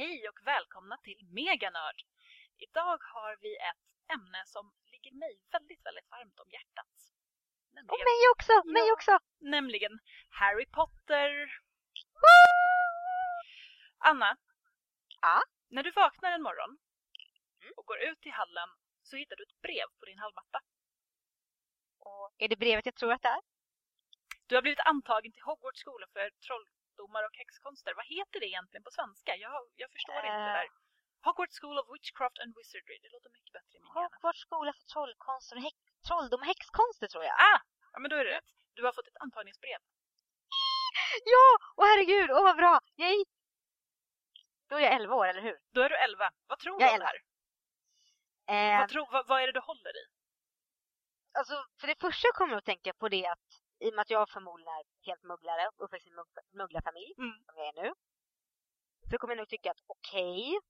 Hej och välkomna till Meganörd! Idag har vi ett ämne som ligger mig väldigt, väldigt varmt om hjärtat. Och mig också, mig Ja. också! Nämligen Harry Potter. Anna. Ja? När du vaknar en morgon Mm. och går ut i hallen så hittar du ett brev på din hallmatta. Och är det brevet jag tror att det är? Du har blivit antagen till Hogwarts skola för trolldomar och häxkonster. Vad heter det egentligen på svenska? Jag, jag förstår inte det Eh. där. Hogwarts School of Witchcraft and Wizardry. Det låter mycket bättre i min hjärna. Hogwarts skola för trollkonster och häck- trolldom och häxkonster tror jag. Ah! Ja, men då är det rätt. Du har fått ett antagningsbrev. Ja! Åh herregud, åh vad bra! Yay! Då är jag 11 år, eller hur? Då är du 11. Vad tror Jag du om det här? Eh, Vad, tror, vad, vad är det du håller i? alltså, för det första kommer jag att tänka på det att i och med att jag förmodligen är helt mugglare, uppväxt i en mugg- mugglarfamilj, Mm. som jag är nu, så kommer jag nog tycka att okej,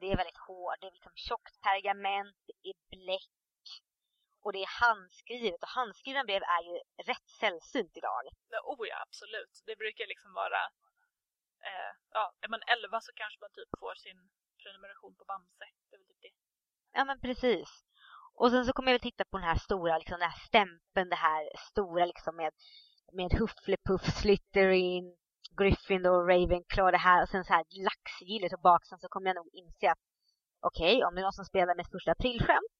det är väldigt hårt, det är liksom tjockt pergament, det är bläck och det är handskrivet och handskrivna brev är ju rätt sällsynt idag. Ja, Oh ja, absolut. Det brukar liksom vara... Eh, ja, är man 11 så kanske man typ får sin prenumeration på Bamse. Det är väl typ det. Ja men precis. Och sen så kommer jag väl titta på den här stora, liksom den här stämpeln, det här stora liksom med, med Hufflepuff, Slytherin, Gryffindor, Ravenclaw, det här och sen så här laxgillet och baksen så kommer jag nog inse att okej, om det är någon som spelar med första aprilskämt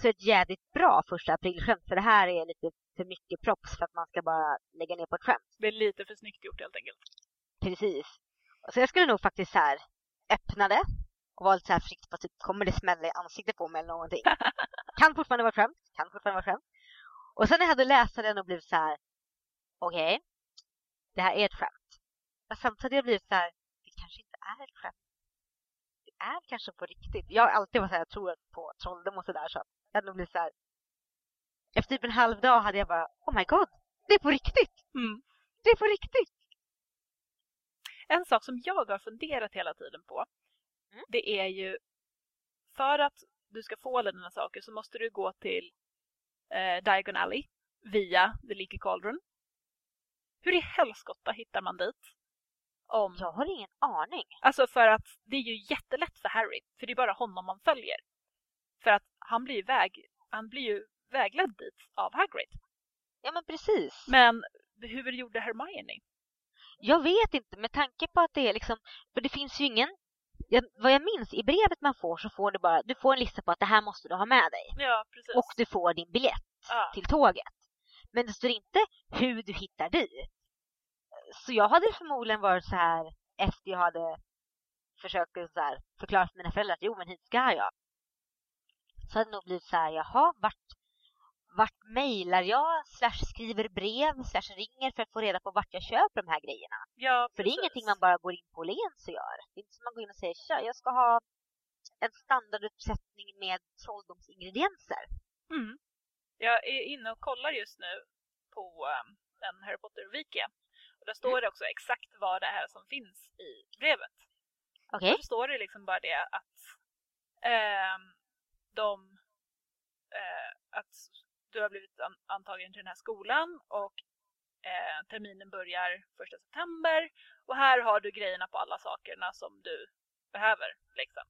så är det ett jävligt bra första aprilskämt för det här är lite för mycket props för att man ska bara lägga ner på ett skämt. Det är lite för snyggt gjort helt enkelt. Precis. Så jag skulle nog faktiskt så här öppna det och vara lite så här försiktig på typ, kommer det smälla i ansiktet på mig eller någonting. kan fortfarande vara skämt, kan fortfarande vara skämt. Och sen när jag hade läst den och blivit så här, okej, det här är ett skämt. Men samtidigt hade jag blivit så här, det kanske inte är ett skämt. Det är kanske på riktigt. Jag har alltid varit så här, jag tror på trolldom och sådär så jag hade nog blivit så här. Efter typ en halv dag hade jag bara, oh my god, det är på riktigt! Mm. Det är på riktigt! En sak som jag har funderat hela tiden på, Mm. det är ju för att du ska få alla dina saker så måste du gå till eh, Diagon Alley via The Leaky Cauldron. Hur i helskotta hittar man dit? Om, Jag har ingen aning. Alltså för att det är ju jättelätt för Harry, för det är bara honom man följer. För att han blir, väg, han blir ju vägledd dit av Hagrid. Ja men precis. Men hur gjorde Hermione? Jag vet inte med tanke på att det är liksom, för det finns ju ingen, jag, vad jag minns i brevet man får så får du bara, du får en lista på att det här måste du ha med dig. Ja, precis. Och du får din biljett ja. till tåget. Men det står inte hur du hittar dit. Så jag hade förmodligen varit så här efter jag hade försökt så här, förklara för mina föräldrar att jo men hit ska jag. Så hade det nog blivit så här, jaha, vart, vart mejlar jag, slash skriver brev, slash ringer för att få reda på vart jag köper de här grejerna. ja, För det är ingenting man bara går in på Åhléns och gör. Det är inte som man går in och säger tja, jag ska ha en standarduppsättning med trolldomsingredienser. Mm. Jag är inne och kollar just nu på um, en Harry Potter-wiki. Och där står det också exakt vad det är som finns i brevet. Okej? Och då står det liksom bara det att ehm, de eh, att du har blivit an- antagen till den här skolan och eh, terminen börjar 1 september och här har du grejerna på alla sakerna som du behöver. Liksom.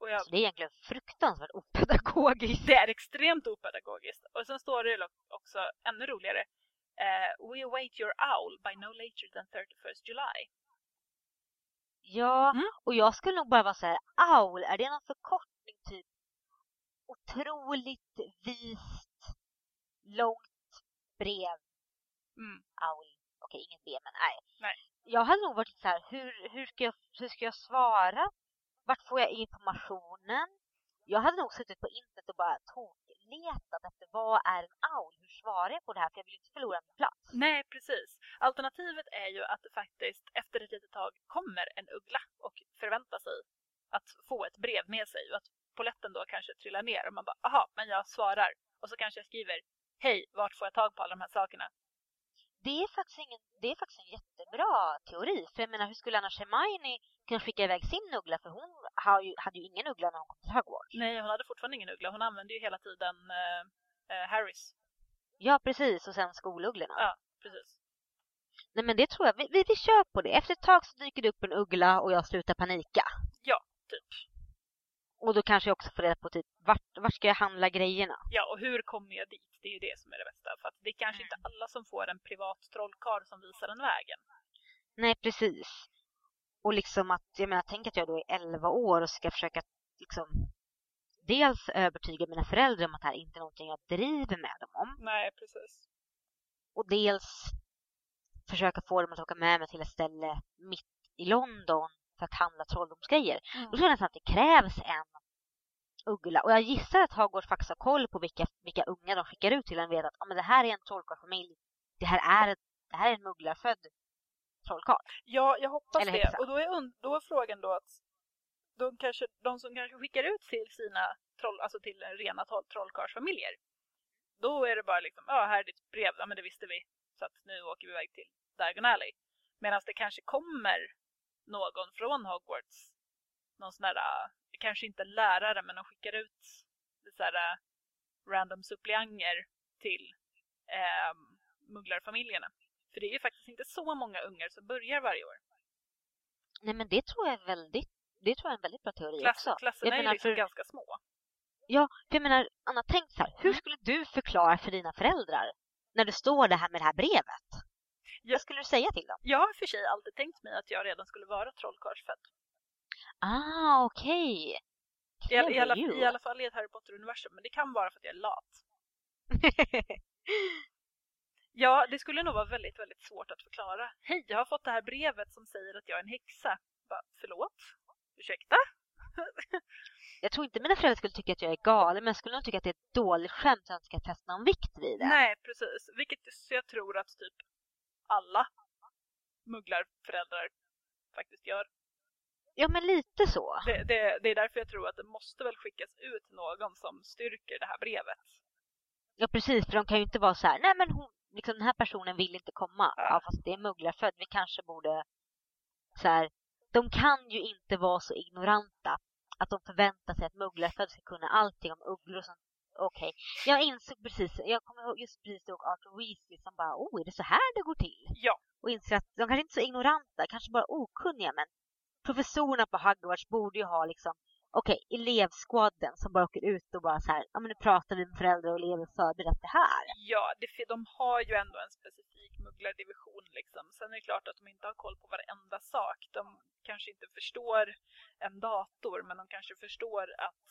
Och jag, Så det är egentligen fruktansvärt opedagogiskt. det är extremt opedagogiskt. Och sen står det också ännu roligare. Eh, We await your owl by no later than 31st July. Ja, Mm. och jag skulle nog bara vara så här, owl, är det någon förkortning? Otroligt vist, långt brev, Mm. owl. Okej, inget B, men nej. Nej. Jag hade nog varit så här, hur, hur, ska jag, hur ska jag svara? Vart får jag informationen? Jag hade nog suttit på internet och bara tokletat efter vad är en owl? Hur svarar jag på det här? För jag vill inte förlora min plats. Nej, precis. Alternativet är ju att det faktiskt efter ett litet tag kommer en uggla och förväntar sig att få ett brev med sig och att poletten då kanske trillar ner och man bara aha, men jag svarar. Och så kanske jag skriver hej, vart får jag tag på alla de här sakerna? Det är faktiskt, ingen, det är faktiskt en jättebra teori. För jag menar, hur skulle annars Hermione kunna skicka iväg sin uggla? För hon ju, hade ju ingen uggla när hon kom till Hogwarts. Nej, hon hade fortfarande ingen uggla. Hon använde ju hela tiden eh, eh, Harrys. Ja, precis. Och sen skolugglorna. Ja. Precis. Nej men det tror jag. Vi, vi, vi kör på det. Efter ett tag så dyker det upp en uggla och jag slutar panika. Ja, typ. Och då kanske jag också får reda på typ vart, vart ska jag handla grejerna? Ja, och hur kommer jag dit? Det är ju det som är det bästa. För det är kanske inte alla som får en privat trollkarl som visar den vägen. Nej, precis. Och liksom att, jag menar, tänk att jag då är 11 år och ska försöka liksom dels övertyga mina föräldrar om att det här inte är någonting jag driver med dem om. Nej, precis. Och dels försöka få dem att åka med mig till ett ställe mitt i London för att handla trolldomsgrejer. Mm. Då tror jag nästan att det krävs en uggla. Och jag gissar att Hogwarts faktiskt har koll på vilka, vilka unga de skickar ut till en vet att ah, men det här är en trollkarlsfamilj. Det här är, det här är en mugglarfödd trollkarl. Ja, jag hoppas Eller det. Och då är, då är frågan då att de, kanske, de som kanske skickar ut till sina troll, alltså till rena troll, trollkarlsfamiljer. Då är det bara liksom, ja här är ditt brev, ja men det visste vi. Så att nu åker vi iväg till Diagon Alley. Medan det kanske kommer någon från Hogwarts, någon sån där, äh, kanske inte lärare men de skickar ut så här äh, random suppleanter till eh, mugglarfamiljerna. För det är ju faktiskt inte så många ungar som börjar varje år. Nej men det tror jag är väldigt, det tror jag är en väldigt bra teori Klass, också. klasserna är menar, liksom för- ganska små. Ja, för jag menar, Anna, tänk så här. Hur Mm. skulle du förklara för dina föräldrar när det står det här med det här brevet? Vad skulle du säga till dem? Jag har för sig alltid tänkt mig att jag redan skulle vara trollkarlsfödd. Ah, okej. I, all, i, Clever alla. I alla fall i ett Harry Potter-universum. Men det kan vara för att jag är lat. Ja, det skulle nog vara väldigt, väldigt svårt att förklara. Hej, jag har fått det här brevet som säger att jag är en häxa. Bara, förlåt? Ursäkta? jag tror inte mina föräldrar skulle tycka att jag är galen, men jag skulle nog tycka att det är ett dåligt skämt så jag inte ska fästa någon vikt vid det. Nej, precis. Vilket jag tror att typ alla mugglarföräldrar faktiskt gör. Ja, men lite så. Det, det, det är därför jag tror att det måste väl skickas ut någon som styrker det här brevet. Ja, precis. För de kan ju inte vara så här, nej men hon, liksom, den här personen vill inte komma. Ja. Ja, fast det är mugglarfödd. Vi kanske borde... Så här, de kan ju inte vara så ignoranta att de förväntar sig att mugglarfödd ska kunna allting om ugglor och Okej, jag insåg precis, jag kommer just precis ihåg Arthur Weasley som bara, oh, är det så här det går till? Ja. Och inser att de kanske inte är så ignoranta, kanske bara okunniga, men professorerna på Hogwarts borde ju ha liksom, okej, elevskvadden som bara åker ut och bara så här, ja men nu pratar vi med föräldrar och elever förberett det här. Ja, det, de har ju ändå en specifik mugglardivision liksom. Sen är det klart att de inte har koll på varenda sak. De kanske inte förstår en dator, men de kanske förstår att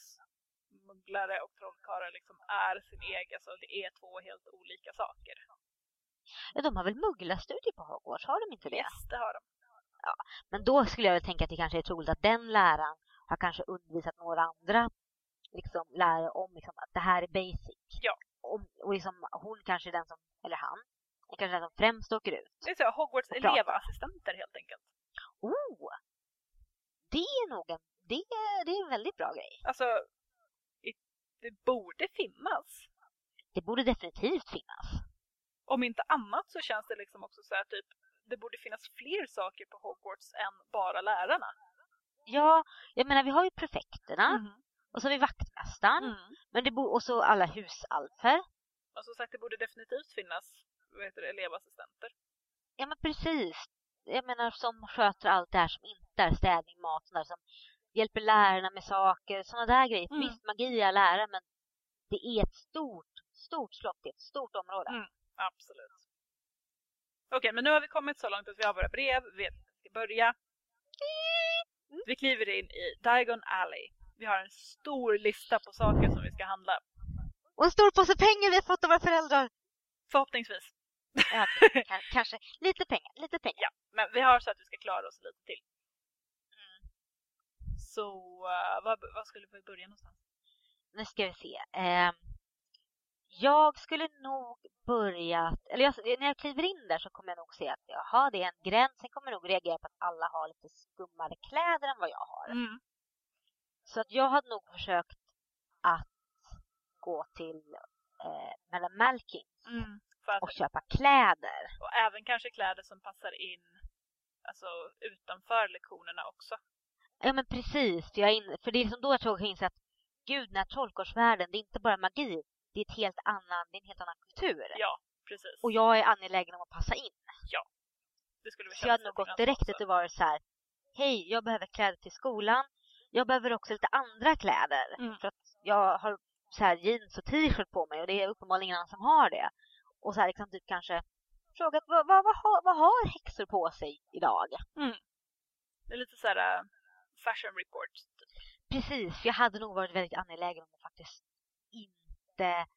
mugglare och trollkarlar liksom är sin egen, så det är två helt olika saker. Ja, de har väl mugglarstudier på Hogwarts, har de inte det? Yes, det har de. Men då skulle jag väl tänka att det kanske är troligt att den läraren har kanske undervisat några andra liksom, lärare om liksom, att det här är basic. Ja. Och, och liksom, hon kanske är den som, eller han, är kanske den som främst åker ut. Det är så, Hogwarts elevassistenter helt enkelt. Oh! Det är nog en, det, är- det är en väldigt bra grej. Alltså, det borde finnas. Det borde definitivt finnas. Om inte annat så känns det liksom också så här typ, det borde finnas fler saker på Hogwarts än bara lärarna. Ja, jag menar vi har ju prefekterna Mhm. och så har vi vaktmästaren Mm. men det och så alla husalfer. Och som sagt, det borde definitivt finnas vad heter det, elevassistenter. Ja men precis. Jag menar som sköter allt det här som inte är städning, mat och där, som hjälper lärarna med saker, sådana där grejer. Mm. Visst, magi är lärare men det är ett stort, stort slott, det är ett stort område. Mm. Absolut. Okej, men nu har vi kommit så långt att vi har våra brev, vi vet att vi ska börja. Vi kliver in i Diagon Alley. Vi har en stor lista på saker som vi ska handla. Och en stor påse pengar vi har fått av våra föräldrar. Förhoppningsvis. Ja, kanske lite pengar, lite pengar. Ja, men vi har så att vi ska klara oss lite till. Så, uh, vad, vad skulle vi börja någonstans? Nu ska vi se. Ehm, jag skulle nog börja, eller jag, när jag kliver in där så kommer jag nog se att jaha, det är en gräns. Sen kommer jag nog reagera på att alla har lite skummare kläder än vad jag har. Mm. Så att jag hade nog försökt att gå till eh, mellan Malkins Mm. Och köpa kläder. och även kanske kläder som passar in alltså, utanför lektionerna också. Ja men precis, för, jag in, för det är liksom då jag tror jag inser att gud, den här trollkarlsvärlden, det är inte bara magi. Det är, ett helt annan, det är en helt annan kultur. Ja, precis. Och jag är angelägen om att passa in. Ja. Det skulle Så jag hade nog gått direkt dit och varit så här. Hej, jag behöver kläder till skolan. Jag behöver också lite andra kläder. Mm. För att jag har så här jeans och t-shirt på mig och det är uppenbarligen ingen annan som har det. Och så här liksom typ kanske frågat vad, vad, vad, har, vad har häxor på sig idag? Det är lite så här äh, fashion report. Precis, för jag hade nog varit väldigt angelägen om att faktiskt inte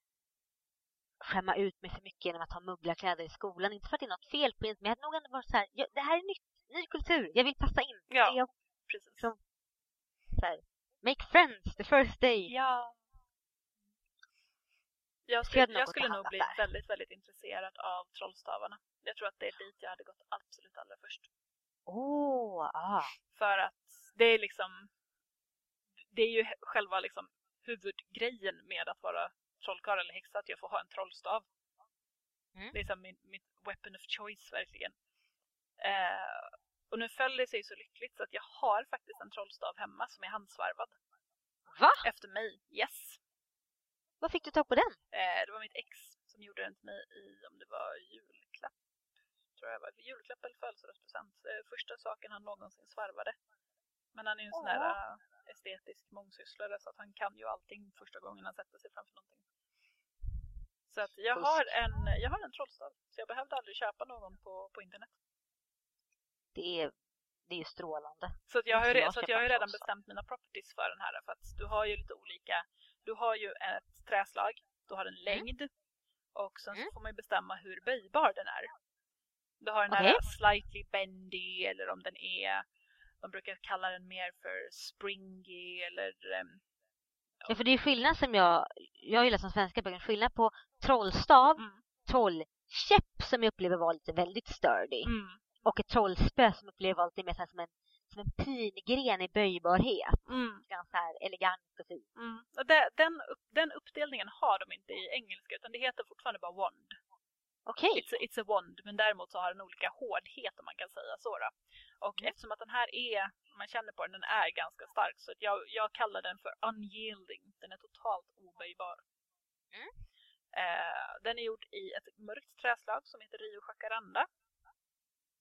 skämma ut mig för mycket genom att ha mugglarkläder i skolan. Inte för att det är något fel på det, men jag hade nog ändå varit så här, "Ja, det här är nytt, ny kultur, jag vill passa in. Ja. Jag, Precis. Så- så här, make friends the first day. Ja. Jag jag skulle, jag gått skulle nog bli där. väldigt, väldigt intresserad av trollstavarna. Jag tror att det är dit jag hade gått absolut allra först. Åh, ah. För att det är liksom det är ju själva liksom huvudgrejen med att vara trollkarl eller häxa, att jag får ha en trollstav. Mm. Det är som min, mitt weapon of choice verkligen. Eh, och nu föll det sig så lyckligt så att jag har faktiskt en trollstav hemma som är handsvarvad. Va? Efter mig, yes! Vad fick du tag på den? Eh, det var mitt ex som gjorde den till mig i, om det var julklapp, tror jag var, julklapp eller födelsedagspresent. Eh, första saken han någonsin svarvade. Men han är ju en sån där Åh. eh, estetisk mångsysslare så att han kan ju allting första gången han sätter sig framför någonting. Så att jag har en, jag har en trollstav, så jag behövde aldrig köpa någon på, på internet. Det är, det är strålande. Så att jag har jag så att jag har redan bestämt mina properties för den här. För att du har ju lite olika, du har ju ett träslag, du har en längd och sen så Mm. får man ju bestämma hur böjbar den är. Du har den här slightly bendy eller om den är, de brukar kalla den mer för springy eller ehm, Ja, för det är skillnad som jag, jag gillar som svenska böcker, skillnad på trollstav, mm, trollkäpp som jag upplever var lite väldigt sturdy mm, och ett trollspö som jag upplever var lite mer så som en, som en pingren i böjbarhet. mm, Ganska här elegant och fint. mm. Och det, den, upp, den uppdelningen har de inte i engelska utan det heter fortfarande bara wand. Okej. It's a, it's a wand, men däremot så har den olika hårdhet om man kan säga så. Då. Och Mm. eftersom att den här är, man känner på den, den är ganska stark så att jag, jag kallar den för unyielding. Den är totalt oböjbar. Mm. Eh, den är gjord i ett mörkt träslag som heter Rio Jacaranda.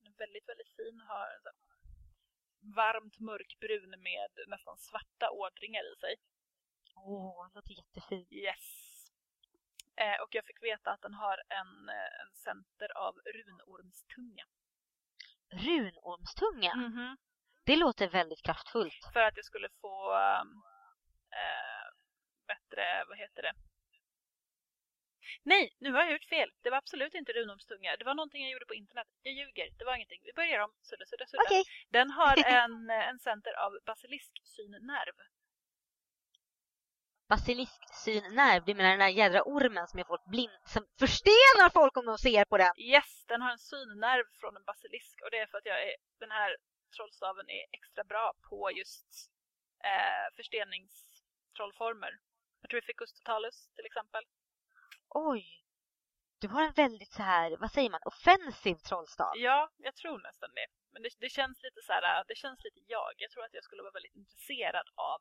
Den är väldigt, väldigt fin. Har varmt mörkbrun med nästan svarta ådringar i sig. Åh, det låter jättefint. Yes. Eh, och jag fick veta att den har en, eh, en center av runormstunga. Runormstunga. Mhm. Det låter väldigt kraftfullt. För att jag skulle få eh, bättre, vad heter det? Nej, nu har jag gjort fel. Det var absolut inte runormstunga. Det var någonting jag gjorde på internet. Jag ljuger, det var ingenting. Vi börjar om. Sudda, sudda, sudda. Okej. Den har en, eh, en center av basilisksynnnerv. Basilisksynnnerv, du menar den där jädra ormen som gör folk blind, som förstenar folk om de ser på den. Yes, den har en synnerv från en basilisk och det är för att jag är, den här trollstaven är extra bra på just eh, försteningstrollformer. Metrificus totalus till exempel. Oj. Du har en väldigt så här, vad säger man, offensiv trollstav. Ja, jag tror nästan det. Men det, det känns lite så här, det känns lite jag. Jag tror att jag skulle vara väldigt intresserad av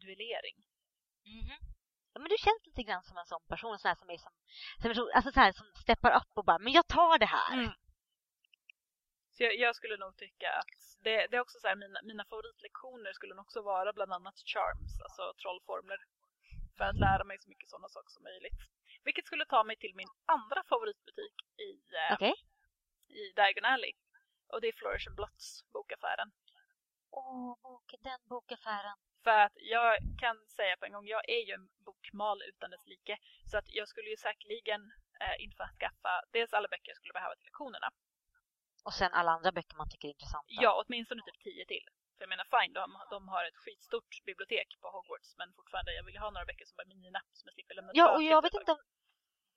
duellering. Mhm. Ja, men du känns lite grann som en sån person sån här, som är som, som, alltså så här, som steppar upp och bara, men jag tar det här. Mm. Så jag, jag skulle nog tycka att det, det är också så här, mina, mina favoritlektioner skulle nog också vara bland annat charms, alltså trollformler. För att lära mig så mycket sådana saker som möjligt. Vilket skulle ta mig till min andra favoritbutik i, eh, Okej. i Diagon Alley. Och det är Flourish and Blotts bokaffären. Åh, bok, den bokaffären. För att jag kan säga på en gång, jag är ju en bokmal utan dess like. Så att jag skulle ju säkerligen eh, införskaffa dels alla böcker jag skulle behöva till lektionerna. Och sen alla andra böcker man tycker är intressanta. Ja, åtminstone typ tio till. För jag menar fine, de, de har ett skitstort bibliotek på Hogwarts men fortfarande, jag vill ha några böcker som är mina som jag slipper lämna Ja, och jag vet inte om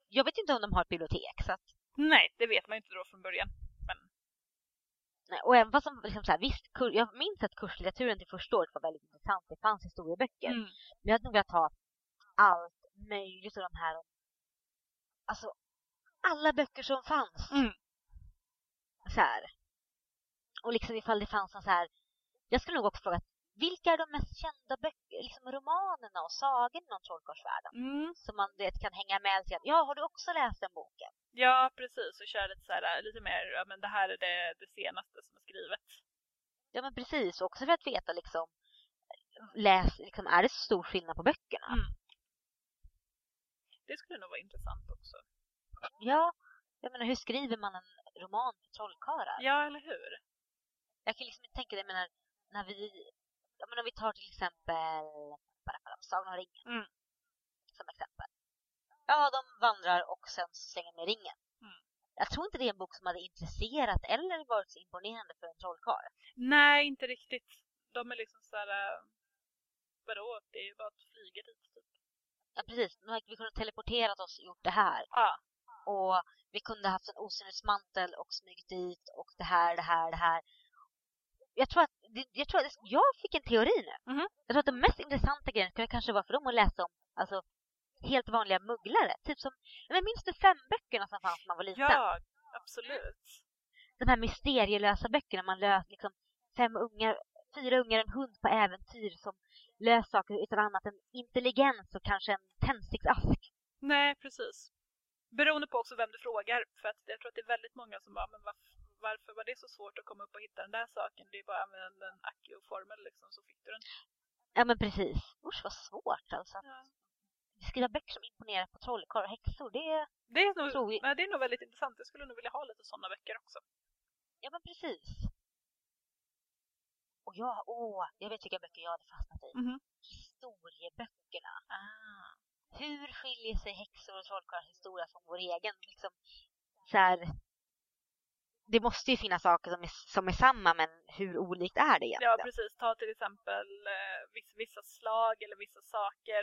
jag vet inte om de har ett bibliotek. Så att. Nej, det vet man ju inte då från början. Och även fast som, liksom så här, visst, kur, jag minns att kurslitteraturen till första året var väldigt intressant. Det fanns historieböcker. mm, Men jag hade nog velat ha allt möjligt av de här. Alltså, alla böcker som fanns. Mm. Så här. Och liksom ifall det fanns en så här. Jag skulle nog också fråga vilka är de mest kända böcker, liksom romanerna och sagorna om Trollkarlsvärlden? mm, Som man vet, kan hänga med lite. Ja, har du också läst den boken? Ja, precis. Och köra lite, så här, lite mer, ja men det här är det, det senaste som är skrivet. Ja men precis, också för att veta liksom, läs, liksom är det så stor skillnad på böckerna? Mm. Det skulle nog vara intressant också. Ja, jag menar hur skriver man en roman för trollkarlar? Ja, eller hur? Jag kan liksom inte tänka det, jag menar, när vi, ja men om vi tar till exempel Sagan om ringen Mm. som exempel. Ja, de vandrar och sen slänger med ringen. Mm. Jag tror inte det är en bok som hade intresserat eller varit så imponerande för en trollkarl. Nej, inte riktigt. De är liksom så här, äh, vadå, det är ju bara att flyga dit typ. Ja, precis. Nu hade vi kunnat teleporterat oss och gjort det här. Ja, Och vi kunde haft en osynlighetsmantel och smugit dit och det här, det här, det här. Jag tror att, jag tror att jag fick en teori nu. Mhm. Jag tror att de mest intressanta grejerna skulle kanske vara för dem att läsa om alltså, helt vanliga mugglare. Typ som, men minns du fem böckerna som fanns när man var liten? ja, absolut. De här mysterielösa böckerna man löst liksom fem ungar, fyra ungar, en hund på äventyr som löser saker utan annat än intelligens och kanske en tändsticksask. Nej, precis. Beroende på också vem du frågar. För att jag tror att det är väldigt många som bara, men varför, varför var det så svårt att komma upp och hitta den där saken? Det är bara att använda en Accio-formel liksom, så fick du den. Ja men precis. Usch vad svårt alltså. Ja. Skriva böcker som imponerar på trollkarlar och häxor, det är... Det, är nog, Tror vi- nej, det är nog väldigt intressant. Jag skulle nog vilja ha lite sådana böcker också. Ja men precis. Och jag, åh, jag vet vilka böcker jag hade fastnat i. Mhm. Historieböckerna. Ah. Hur skiljer sig häxor och trollkarlars historia från vår egen? Liksom, så här, det måste ju finnas saker som är, som är samma, men hur olikt är det egentligen? Ja, precis. Ta till exempel eh, vissa, vissa slag eller vissa saker,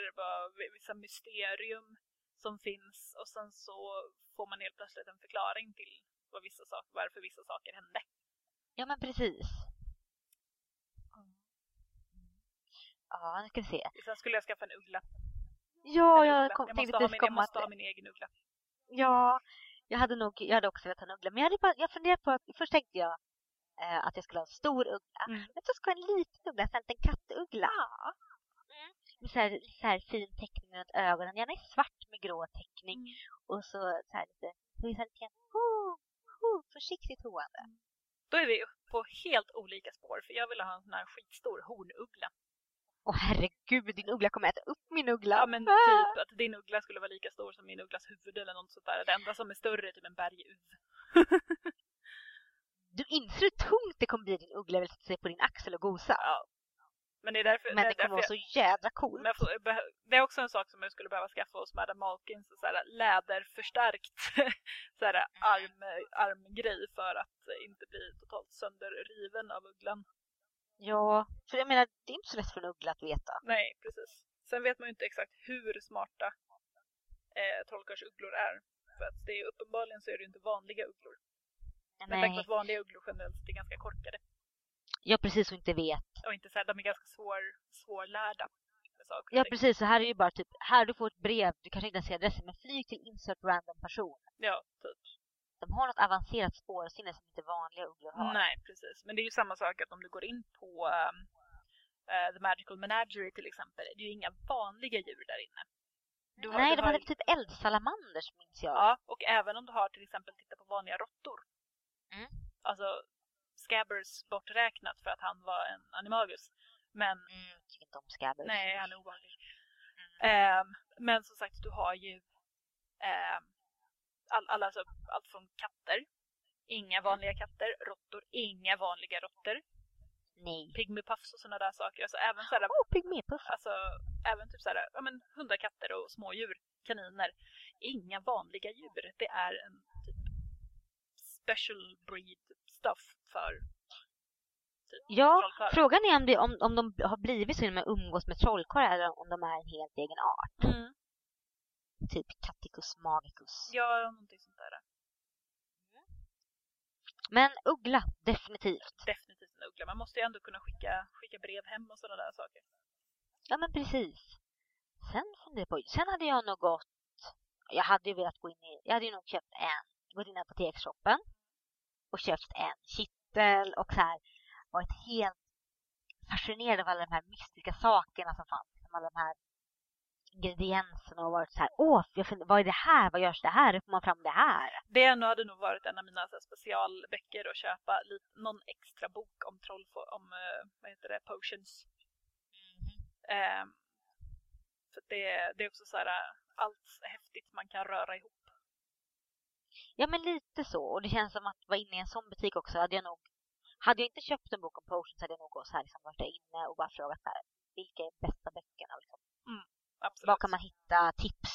vissa mysterium som finns och sen så får man helt plötsligt en förklaring till vad vissa saker, varför vissa saker hände. Ja, men precis. Ja, nu ska vi se. Sen skulle jag skaffa en uggla. Ja, En jag uggla. kom, jag tänkte måste, ha precis min, jag komma måste ha att... min egen uggla. Ja, jag hade nog, jag hade också velat ha en uggla. Men jag, hade bara, jag funderade på att, först tänkte jag eh, att jag skulle ha en stor uggla. Mm. Men så ska jag ha en liten uggla, en liten kattuggla. Ja. Med så här, så här fin teckning runt ögonen, gärna i svart med grå teckning. Mm. Och så, så här lite, så är det lite oh, oh, försiktigt hoande. Då är vi på helt olika spår för jag vill ha en sån här skitstor hornuggla. Åh herregud, din uggla kommer äta upp min uggla. Ja men typ att din uggla skulle vara lika stor som min ugglas huvud eller något sånt där. Det enda som är större är typ en berguv. Du inser hur tungt det kommer bli din uggla vill sätta sig på din axel och gosa. Ja. Men det är därför, Men det, det kommer vara så jädra coolt. men jag det är också en sak som jag skulle behöva skaffa hos Madame Malkins. Så här, läderförstärkt så här, arm, armgrej för att inte bli totalt sönderriven av ugglan. Ja, för jag menar, det är inte så lätt för en uggla att veta. Nej, precis. Sen vet man ju inte exakt hur smarta eh, trollkarlsugglor är. För att det är uppenbarligen så är det ju inte vanliga ugglor. Med tanke på Nej. att vanliga ugglor generellt är ganska korkade. Ja, precis, och inte vet. Och inte så här, de är ganska svår, svårlärda. Saker Ja, precis. Så här är ju bara typ, här du får ett brev, du kanske inte ens ser adressen, men flyg till insert random person. Ja, typ. De har något avancerat spårsinne som inte vanliga ugglor har. Nej, precis. Men det är ju samma sak att om du går in på ehm, eh, The Magical Menagerie till exempel, det är ju inga vanliga djur där inne. Du har- Nej, du de har hade typ eldsalamanders minns jag. Ja, och även om du har till exempel tittat på vanliga råttor. Mm. Alltså Scabbers borträknat för att han var en animagus. Men Mm, jag tycker inte om Scabbers. nej, han är ovanlig. Ehm, men som sagt, du har ju ehm, all, alla, alltså, allt från katter, inga vanliga katter, råttor, inga vanliga råttor, Nej. pygmy puffs och sådana där saker. Alltså även sådär, oh, pygmépuff. alltså även typ såhär, ja men hundar, katter och smådjur, kaniner. Inga vanliga djur. Det är en typ special breed stuff för typ Ja, frågan är om, det, om, om de har blivit så genom att umgås med trollkarlar eller om de är en helt egen art. Mm. Typ Catticus magicus. Ja, någonting sånt där. Men uggla, definitivt. Definitivt en uggla. Man måste ju ändå kunna skicka, skicka brev hem och sådana där saker. Ja, men precis. Sen funderade jag på, sen hade jag nog gått, jag hade ju velat gå in i, jag hade ju nog köpt en, gått in i apoteksshoppen och köpt en kittel och så här varit helt fascinerad av alla de här mystiska sakerna som fanns. Alla de här ingredienserna och varit så här, åh, jag funderar, vad är det här? Vad görs det här? Hur får man fram det här? Det hade nog varit en av mina så här, specialböcker att köpa lite, någon extra bok om troll, om uh, vad heter det, potions. Mm. Um, för det, det är också så här, allt häftigt man kan röra ihop. Ja men lite så. Och det känns som att vara inne i en sån butik också hade jag nog hade jag inte köpt en bok om potions hade jag nog så här, liksom, varit där inne och bara frågat här, vilka är bästa böckerna? Liksom. Absolut. Var kan man hitta tips?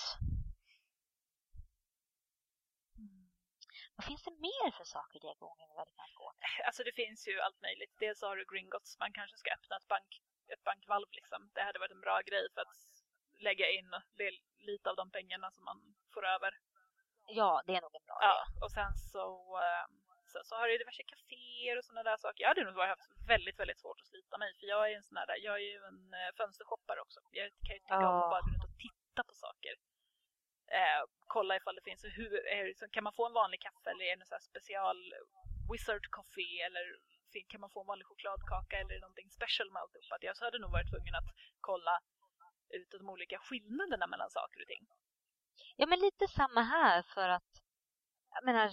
Mm. Vad finns det mer för saker i diagonen kunnat gå? Alltså det finns ju allt möjligt. Dels har du Gringotts, man kanske ska öppna ett, bank, ett bankvalv liksom. Det hade varit en bra grej för att lägga in lite av de pengarna som man får över. Ja, det är nog en bra Ja, och sen så um, Sen så har det diverse kaféer och sådana där saker. Jag hade nog haft väldigt, väldigt svårt att slita mig för jag är en sån där, jag är ju en eh, fönstershoppare också. Jag kan ju tycka oh. om att bara gå runt och titta på saker. Eh, kolla ifall det finns, hur, är, kan man få en vanlig kaffe eller är det någon special wizard coffee eller kan man få en vanlig chokladkaka eller någonting special med alltihopa. Jag så hade nog varit tvungen att kolla ut de olika skillnaderna mellan saker och ting. Ja men lite samma här för att jag menar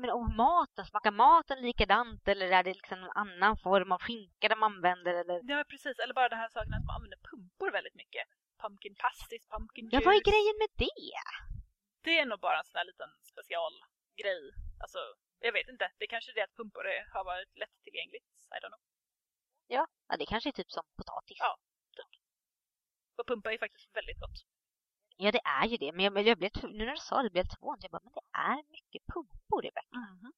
menar, om maten, smakar maten likadant eller är det liksom en annan form av skinka de använder? Eller? Ja, precis. Eller bara den här saken att man använder pumpor väldigt mycket. Pumpkin pastis, pumpkin juice. Ja, vad är grejen med det? Det är nog bara en sån här liten specialgrej. Alltså, jag vet inte. Det kanske är det att pumpor har varit lättillgängligt. I don't know. Ja, ja det kanske är typ som potatis. Ja, typ. Och pumpa är faktiskt väldigt gott. Ja, det är ju det. Men jag, jag blev, nu när du sa det blev jag tvåan. Jag bara, men det är mycket pumpor i böckerna. Mm -hmm.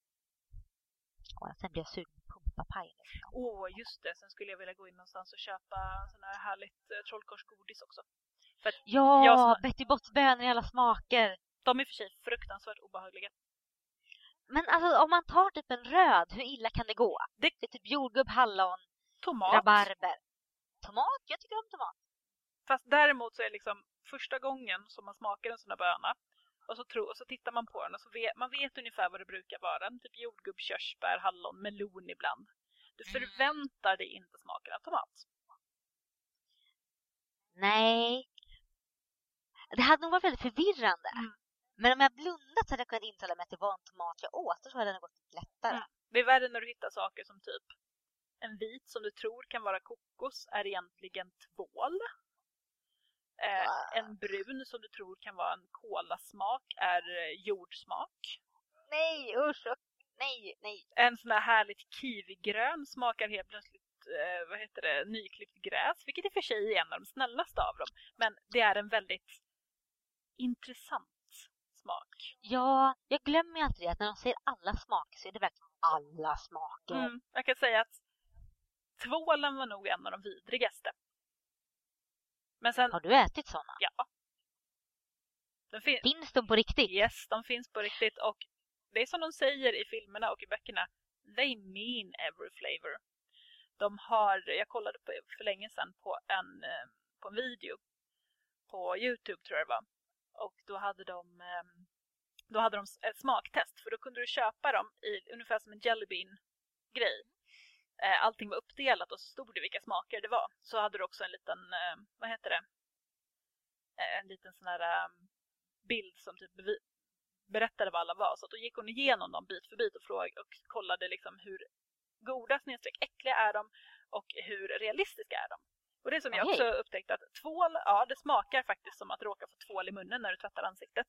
Och sen blev jag sugen på pumpapaj. Åh, oh, just det. Sen skulle jag vilja gå in någonstans och köpa sån här härligt eh, trollkorsgodis också. För ja, jag, Betty Botts bönor i alla smaker. De är för sig fruktansvärt obehagliga. Men alltså om man tar typ en röd, hur illa kan det gå? Det, det är typ jordgubb, hallon, tomat. rabarber. Tomat? Jag tycker om tomat. Fast däremot så är liksom första gången som man smakar en sån här böna och så, tro, och så tittar man på den och så vet, man vet ungefär vad det brukar vara. Typ jordgubb, körsbär, hallon, melon ibland. Du mm. förväntar dig inte smaken av tomat. Nej. Det hade nog varit väldigt förvirrande. Mm. Men om jag blundat så hade jag kunnat intala mig att det var en tomat jag åt. Då tror jag det hade gått lite lättare. Mm. Det är värre när du hittar saker som typ en vit som du tror kan vara kokos är egentligen tvål. Eh, en brun som du tror kan vara en kolasmak är eh, jordsmak. Nej, usch, nej, nej. En sån här härligt kiwigrön smakar helt plötsligt eh, vad heter det, nyklippt gräs, vilket i och för sig är en av de snällaste av dem. Men det är en väldigt intressant smak. Ja, jag glömmer alltid det att när de säger alla smaker så är det verkligen alla smaker. Mm, jag kan säga att tvålen var nog en av de vidrigaste. Men sen, Har du ätit sådana? Ja. De fin finns de på riktigt? Yes, de finns på riktigt. Och det är som de säger i filmerna och i böckerna. They mean every flavor. De har, jag kollade på, för länge sedan på en, eh, på en video på Youtube tror jag det var. Och då hade de ehm, då hade de ett smaktest för då kunde du köpa dem i ungefär som en jellybean grej. Eh, allting var uppdelat och så stod det vilka smaker det var. Så hade du också en liten, eh, vad heter det? Eh, en liten sån här bild som typ berättade vad alla var. Så då gick hon igenom dem bit för bit och, frågade, och kollade liksom hur goda snedstreck äckliga är de och hur realistiska är de. Och det som jag också upptäckte att tvål, ja det smakar faktiskt som att råka få tvål i munnen när du tvättar ansiktet.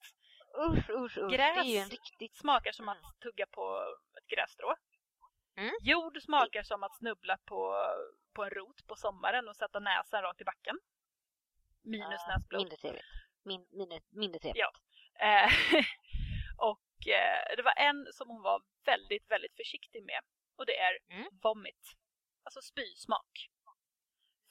Usch, usch, usch. Gräs riktigt... smakar som att tugga på ett grässtrå. Mm. Jord smakar som att snubbla på, på en rot på sommaren och sätta näsan rakt i backen. Minus uh, näsblod. Mindre trevligt. Min, mindre, mindre trevligt. Ja. Eh, och eh, det var en som hon var väldigt, väldigt försiktig med. Och det är mm. vomit. Alltså spysmak.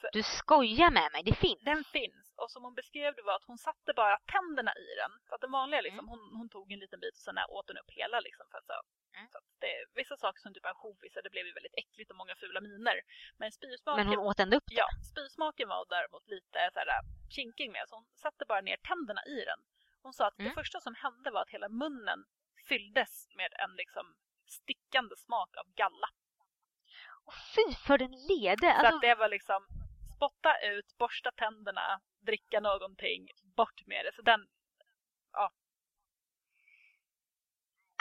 För du skojar med mig, det finns? Den finns. Och som hon beskrev det var att hon satte bara tänderna i den. För att den vanliga liksom, mm. hon, hon, tog en liten bit och sen åt hon upp hela liksom. För att så, Mm. Så det, vissa saker som typ ansjovisar, det blev ju väldigt äckligt och många fula miner. Men spysmaken... Men hon åt ändå upp det? Ja, spysmaken var däremot lite så här, kinkig med. Så hon satte bara ner tänderna i den. Hon sa att mm. det första som hände var att hela munnen fylldes med en liksom stickande smak av galla. Och fy för den lede! Så alltså... att det var liksom spotta ut, borsta tänderna, dricka någonting, bort med det. Så den,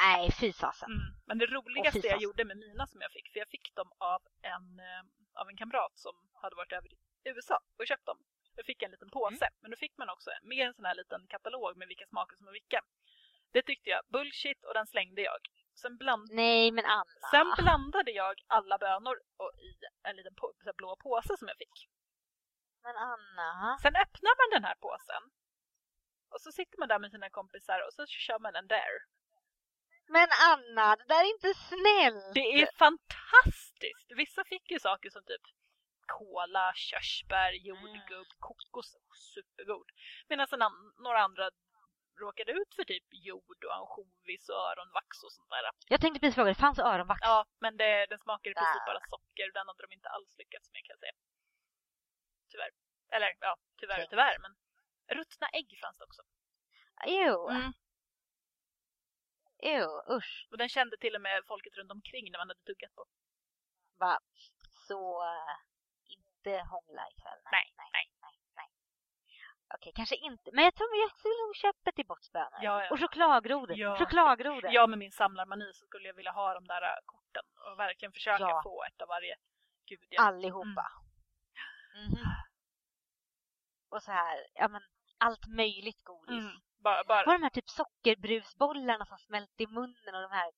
Nej, fy fasen. mm. Men det roligaste jag gjorde med mina som jag fick, för jag fick dem av en, eh, av en kamrat som hade varit över i USA och köpt dem. Jag fick en liten påse, Mm. men då fick man också med en sån här liten katalog med vilka smaker som var vilka. Det tyckte jag bullshit och den slängde jag. Sen, bland, Nej, sen blandade jag alla bönor och i en liten på, blå påse som jag fick. Men Anna. Sen öppnar man den här påsen och så sitter man där med sina kompisar och så kör man en dare. Men Anna, det där är inte snällt. Det är fantastiskt! Vissa fick ju saker som typ kola, körsbär, jordgubb, kokos. Supergod. Medan en an- några andra råkade ut för typ jord och ansjovis och öronvax och sånt där. Jag tänkte precis fråga, det fanns öronvax? Ja, men det, den smakar i princip Där. bara socker. Den hade de inte alls lyckats med kan jag säga. Tyvärr. Eller ja, tyvärr och tyvärr. Men ruttna ägg fanns det också. Jo. Mm. Jo, usch. Och den kände till och med folket runt omkring när man hade tuggat på. Va? Så äh, inte hångla ikväll? Nej, nej, nej. nej. Okej, kanske inte. Men jag tror jag skulle nog köpa till botsbönor. Ja, ja. Och chokladgrodor. Ja. Chokladgrodor. Jag med min samlarmani så skulle jag vilja ha de där äh, korten och verkligen försöka Ja. få ett av varje. Gud, ja. Allihopa. Mhm. Och så här, ja men allt möjligt godis. Mm. Bara, bara. Var de här typ sockerbrusbollarna som smälte i munnen och de här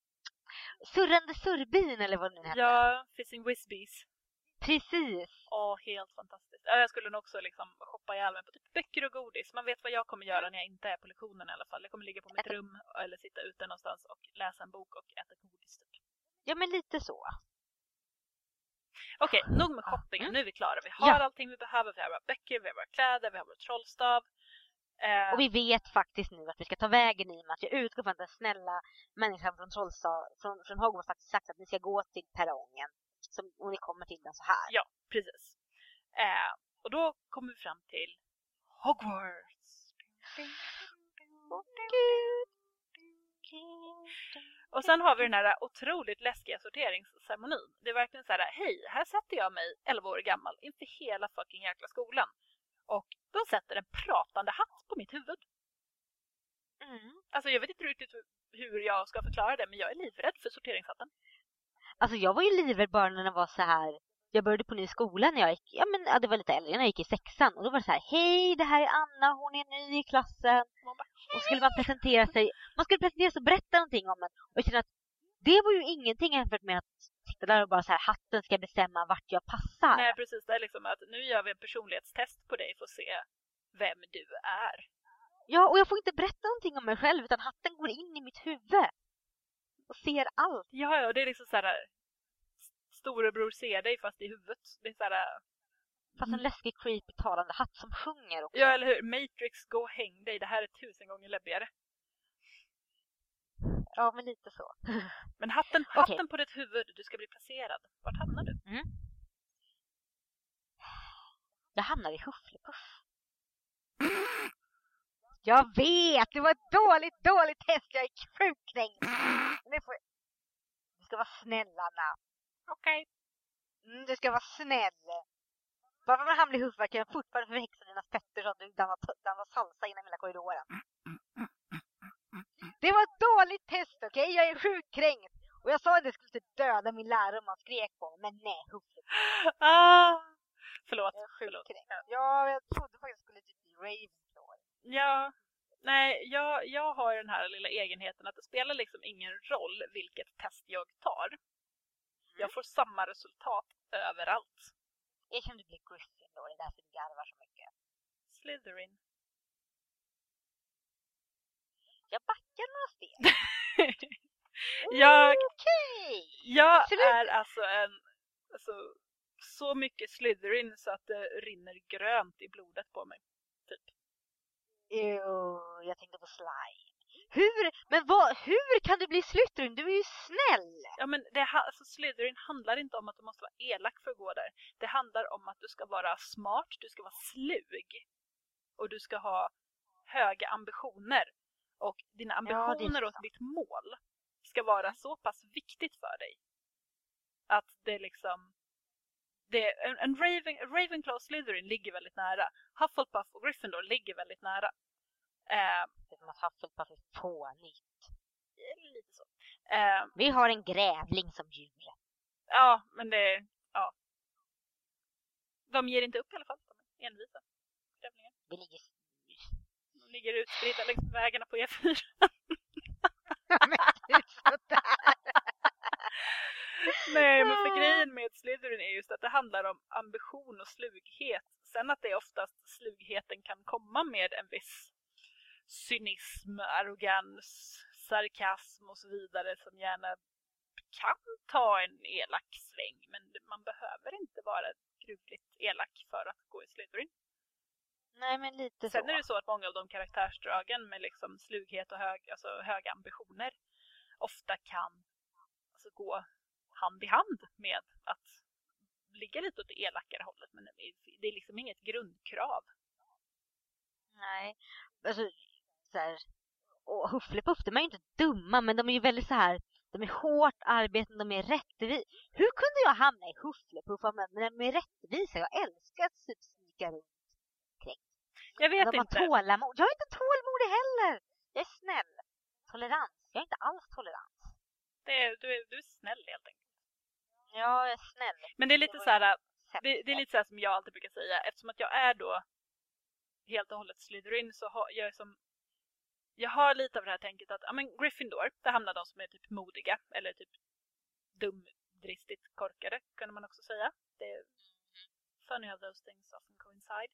surrande surbin eller vad det nu hette. Ja, Fizzing Whizbees. Precis. Åh, helt fantastiskt. Ja, jag skulle nog också liksom shoppa ihjäl mig på typ böcker och godis. Man vet vad jag kommer göra när jag inte är på lektionen i alla fall. Jag kommer ligga på mitt Äta- rum eller sitta ute någonstans och läsa en bok och äta godis. Typ. Ja men lite så. Okej, nog med shoppingen. Mm. Nu är vi klara. Vi har Ja. allting vi behöver. Vi har våra böcker, vi har våra kläder, vi har vår trollstav. Eh, Och vi vet faktiskt nu att vi ska ta vägen i och med att jag utgår från att den snälla människan från Trollstad, från, från Hogwarts faktiskt sagt att ni ska gå till perrongen. Som, och ni kommer till den så här. Ja, precis. Eh, och då kommer vi fram till Hogwarts. Åh, Gud. Och sen har vi den här otroligt läskiga sorteringsceremonin. Det är verkligen så här, hej, här sätter jag mig 11 år gammal inför hela fucking jäkla skolan. Och de sätter en pratande hatt på mitt huvud. Mm. Alltså jag vet inte riktigt hur- jag ska förklara det, men jag är livrädd för sorteringshatten. Alltså jag var ju livrädd bara när det var så här. Jag började på ny skola när jag gick, ja men ja, det var lite äldre, när jag gick i sexan. Och då var det så här, hej det här är Anna, hon är ny i klassen. Man bara, Och skulle man presentera sig, man skulle presentera sig och berätta någonting om en. Och jag kände att det var ju ingenting jämfört med att sitta där och bara så här, hatten ska bestämma vart jag passar. Nej precis, det är liksom att nu gör vi en personlighetstest på dig för att se vem du är. Ja, och jag får inte berätta någonting om mig själv utan hatten går in i mitt huvud. Och ser allt. Ja, ja, det är liksom så här storebror ser dig fast i huvudet. Det är så här, Fast en läskig creepy talande hatt som sjunger också. ja eller hur, Matrix, gå och häng dig, det här är tusen gånger läbbigare. Ja, men lite så. Men hatten, hatten på ditt huvud, du ska bli placerad. Vart hamnar du? Jag hamnar i Hufflepuff. Jag vet! Det var ett dåligt, dåligt test. Jag är sjukt det får... Du ska vara snäll, Anna. Okej. Mm, du ska vara snäll. Bara för att man hamnar i Hufflepuff kan jag fortfarande förväxla dina fötter så att du dansar, salsa genom hela korridoren. Det var ett dåligt test, okej? Jag är sjukt kränkt. Och jag sa att jag skulle typ döda min lärare om man skrek på mig. Men nej, Hufflepuff. Ah, förlåt. Jag är sjukt förlåt. kränkt. Ja, jag trodde faktiskt det skulle typ bli Ravenclaw. Ja, nej, jag, jag har den här lilla egenheten att det spelar liksom ingen roll vilket test jag tar. Jag får samma resultat överallt. Erkänn du blir Gryffindor, det är därför du garvar så mycket. Slytherin. Jag backar några steg. jag, Okej! jag är alltså en... Alltså, så mycket Slytherin så att det rinner grönt i blodet på mig. Typ. Jo, jag tänkte på slime. Hur, men vad, hur kan du bli Slytherin? Du är ju snäll! Ja men det, alltså, Slytherin handlar inte om att du måste vara elak för att gå där. Det handlar om att du ska vara smart, du ska vara slug. Och du ska ha höga ambitioner. Och dina ambitioner och sant. ditt mål ska vara så pass viktigt för dig. Att det liksom... Det, en, en Raven, Ravenclaw och Slytherin ligger väldigt nära. Hufflepuff och Gryffindor ligger väldigt nära. Eh, att Hufflepuff är fånigt. lite så. Eh, Vi har en grävling som djur. ja, men det... Ja. De ger inte upp i alla fall. De är envisa. Grävlingar. Vi ligger... De ligger utspridda längs vägarna på E4. Men typ sådär. Nej, men för grejen med Slytherin är just att det handlar om ambition och slughet. Sen att det oftast slugheten kan komma med en viss cynism, arrogans, sarkasm och så vidare som gärna kan ta en elak sväng. Men man behöver inte vara gruvligt elak för att gå i Slytherin. Nej, men lite Sen så. är det så att många av de karaktärsdragen med liksom slughet och hög, alltså höga ambitioner ofta kan alltså gå hand i hand med att ligga lite åt det elakare hållet. Men det är liksom inget grundkrav. Nej. Alltså, så här. Och Hufflepuff, de är ju inte dumma, men de är ju väldigt så här. De är hårt arbetande, de är rättvisa. Hur kunde jag hamna i Hufflepuff? Men de är rättvisa. Jag älskar att typ snika runt. Jag vet de har inte. tålamod. Jag är inte tålmodig heller. Jag är snäll. Tolerans. Jag är inte alls tolerant. Det är, du, är, du är snäll helt enkelt. Jag är snäll. Men det är lite Det så här, det, det är lite så här som jag alltid brukar säga. Eftersom att jag är då helt och hållet Slytherin så har jag är som jag har lite av det här tänket att ja, men Gryffindor, där hamnar de som är typ modiga eller typ dumdristigt korkade kunde man också säga. Det är funny how those things often coincide.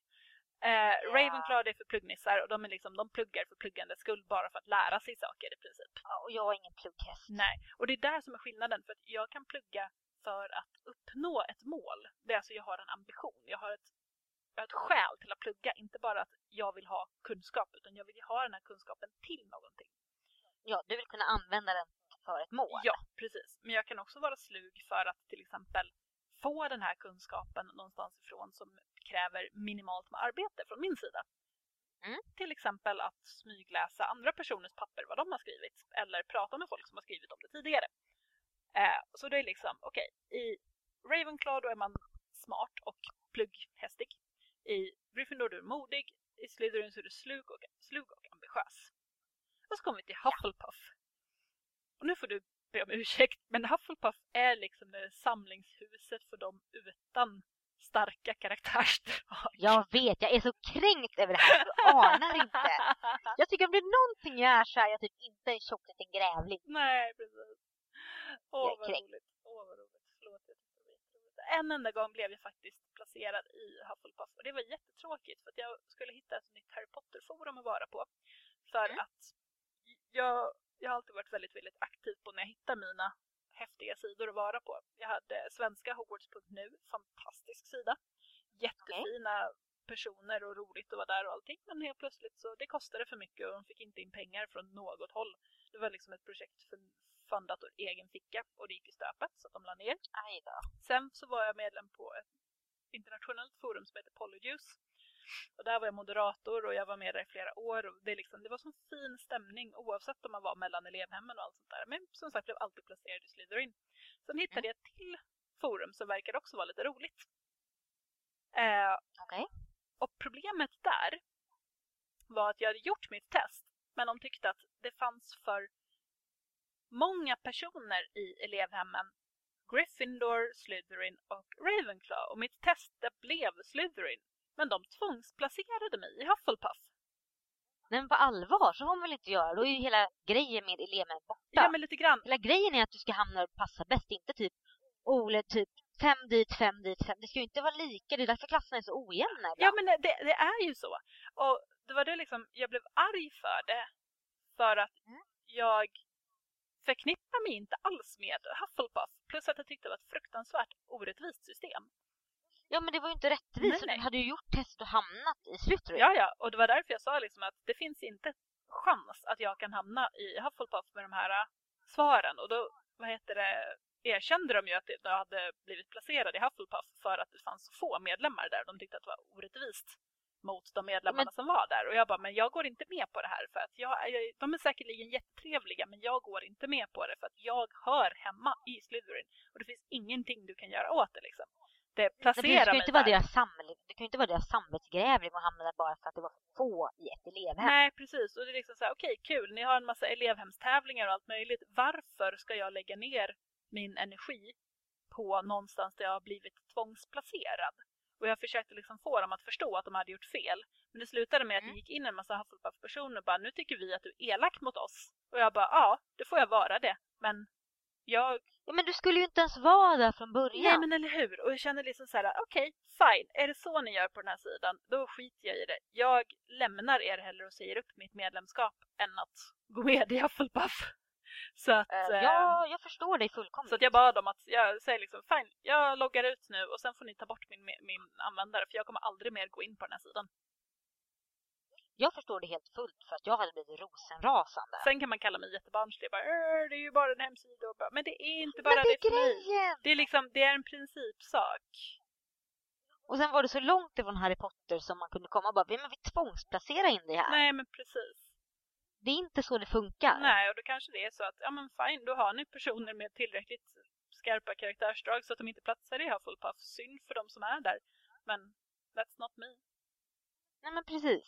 Eh, Ravenclaw det är för pluggnissar och de, är liksom, de pluggar för pluggandets skull bara för att lära sig saker i princip. Ja, Och jag är ingen plugghäst. Nej, och det är där som är skillnaden. För att jag kan plugga för att uppnå ett mål. Det är alltså jag har en ambition. Jag har ett, jag har ett skäl till att plugga. Inte bara att jag vill ha kunskap, utan jag vill ha den här kunskapen till någonting. Ja, du vill kunna använda den för ett mål. Ja, precis. Men jag kan också vara slug för att till exempel få den här kunskapen någonstans ifrån som kräver minimalt med arbete från min sida. Mm. Till exempel att smygläsa andra personers papper, vad de har skrivit. Eller prata med folk som har skrivit om det tidigare. Eh, så det är liksom, okej, i Ravenclaw då är man smart och plugghästig. I Gryffindor då är du modig. I Slytherin så är du slug och, slug och ambitiös. Och så kommer vi till Hufflepuff. Och nu får du be om ursäkt, men Hufflepuff är liksom det samlingshuset för dem utan starka karaktärsdrag. Jag vet, jag är så kränkt över det här. Du anar inte. Jag tycker om det är någonting jag är så är jag typ inte en tjock liten grävling. Nej, precis. Åh, Jag är vad kränkt. roligt. Åh, vad roligt. Förlåt, jag tyckte det var jätteroligt. En enda gång blev jag faktiskt placerad i Hufflepuff och det var jättetråkigt för att jag skulle hitta ett nytt Harry Potter-forum att vara på. För Mm. att jag, jag har alltid varit väldigt, väldigt aktiv på när jag hittar mina häftiga sidor att vara på. Jag hade svenska Hogwarts.nu, fantastisk sida. Jättefina personer och roligt att vara där och allting. Men helt plötsligt så det kostade för mycket och de fick inte in pengar från något håll. Det var liksom ett projekt för fundat ur egen ficka och det gick i stöpet så att de la ner. Aj då. Sen så var jag medlem på ett internationellt forum som heter Polyjuice. Och där var jag moderator och jag var med där i flera år. Och det, liksom, det var sån fin stämning oavsett om man var mellan elevhemmen och allt sånt där. Men som sagt blev alltid placerad i Slytherin. Sen hittade jag ett till forum som verkar också vara lite roligt. Eh, Okej. och problemet där var att jag hade gjort mitt test men de tyckte att det fanns för många personer i elevhemmen Gryffindor, Slytherin och Ravenclaw och mitt test blev Slytherin. Men de tvångsplacerade mig i Hufflepuff. Men på allvar, så får man väl inte göra. Då är ju hela grejen med eleven borta. Ja, men lite grann. Hela grejen är att du ska hamna där du passar bäst. Inte typ Ole, typ fem dit, fem dit, fem. Det ska ju inte vara lika. Det är därför klasserna är så ojämna Ja, ibland. men det, det är ju så. Och det var det liksom, jag blev arg för det. För att Mm. jag förknippar mig inte alls med Hufflepuff. Plus att jag tyckte det var ett fruktansvärt orättvist system. Ja, men det var ju inte rättvist. Nej, nej. Du hade ju gjort test och hamnat i Slytherin. Ja, ja, och det var därför jag sa liksom att det finns inte chans att jag kan hamna i Hufflepuff med de här äh, svaren. Och då, vad heter det, erkände de ju att jag hade blivit placerad i Hufflepuff för att det fanns så få medlemmar där. De tyckte att det var orättvist mot de medlemmarna Men- som var där. Och jag bara, men jag går inte med på det här för att jag, jag, de är säkerligen jättetrevliga men jag går inte med på det för att jag hör hemma i Slytherin och det finns ingenting du kan göra åt det liksom. det placerar mig inte vara där. deras du kan ju inte vara deras samvetsgrävling och hamna där bara för att det var få i ett elevhem. Nej, precis. Och det är liksom så här, okej, kul, ni har en massa elevhemstävlingar och allt möjligt. Varför ska jag lägga ner min energi på någonstans där jag har blivit tvångsplacerad? Och jag försökte liksom få dem att förstå att de hade gjort fel. Men det slutade med att det Mm. gick in en massa Hufflepuff-personer och bara, nu tycker vi att du är elak mot oss. Och jag bara, ja, då får jag vara det. Men jag Ja, men du skulle ju inte ens vara där från början. Nej men eller hur. Och jag känner liksom så här, okej, fine. Är det så ni gör på den här sidan, då skiter jag i det. Jag lämnar er hellre och säger upp mitt medlemskap än att gå med i Hufflepuff. Så att, Eh, eh, ja, jag förstår dig fullkomligt. så jag bad dem att, jag säger liksom, fine, jag loggar ut nu och sen får ni ta bort min, min användare för jag kommer aldrig mer gå in på den här sidan. Jag förstår det helt fullt för att jag hade blivit rosenrasande. Sen kan man kalla mig jättebarnslig, bara, "Äh, det är ju bara en hemsida och bara, men det är inte bara men det är det för mig. grejen! Det är liksom, det är en principsak. Och sen var det så långt ifrån Harry Potter som man kunde komma och bara, men vi tvångsplacera in dig här. Nej men precis. Det är inte så det funkar. Nej, och då kanske det är så att, ja men fine, då har ni personer med tillräckligt skarpa karaktärsdrag så att de inte platsar i Hufflepuff. Synd för de som är där. Men that's not me. Nej, men precis.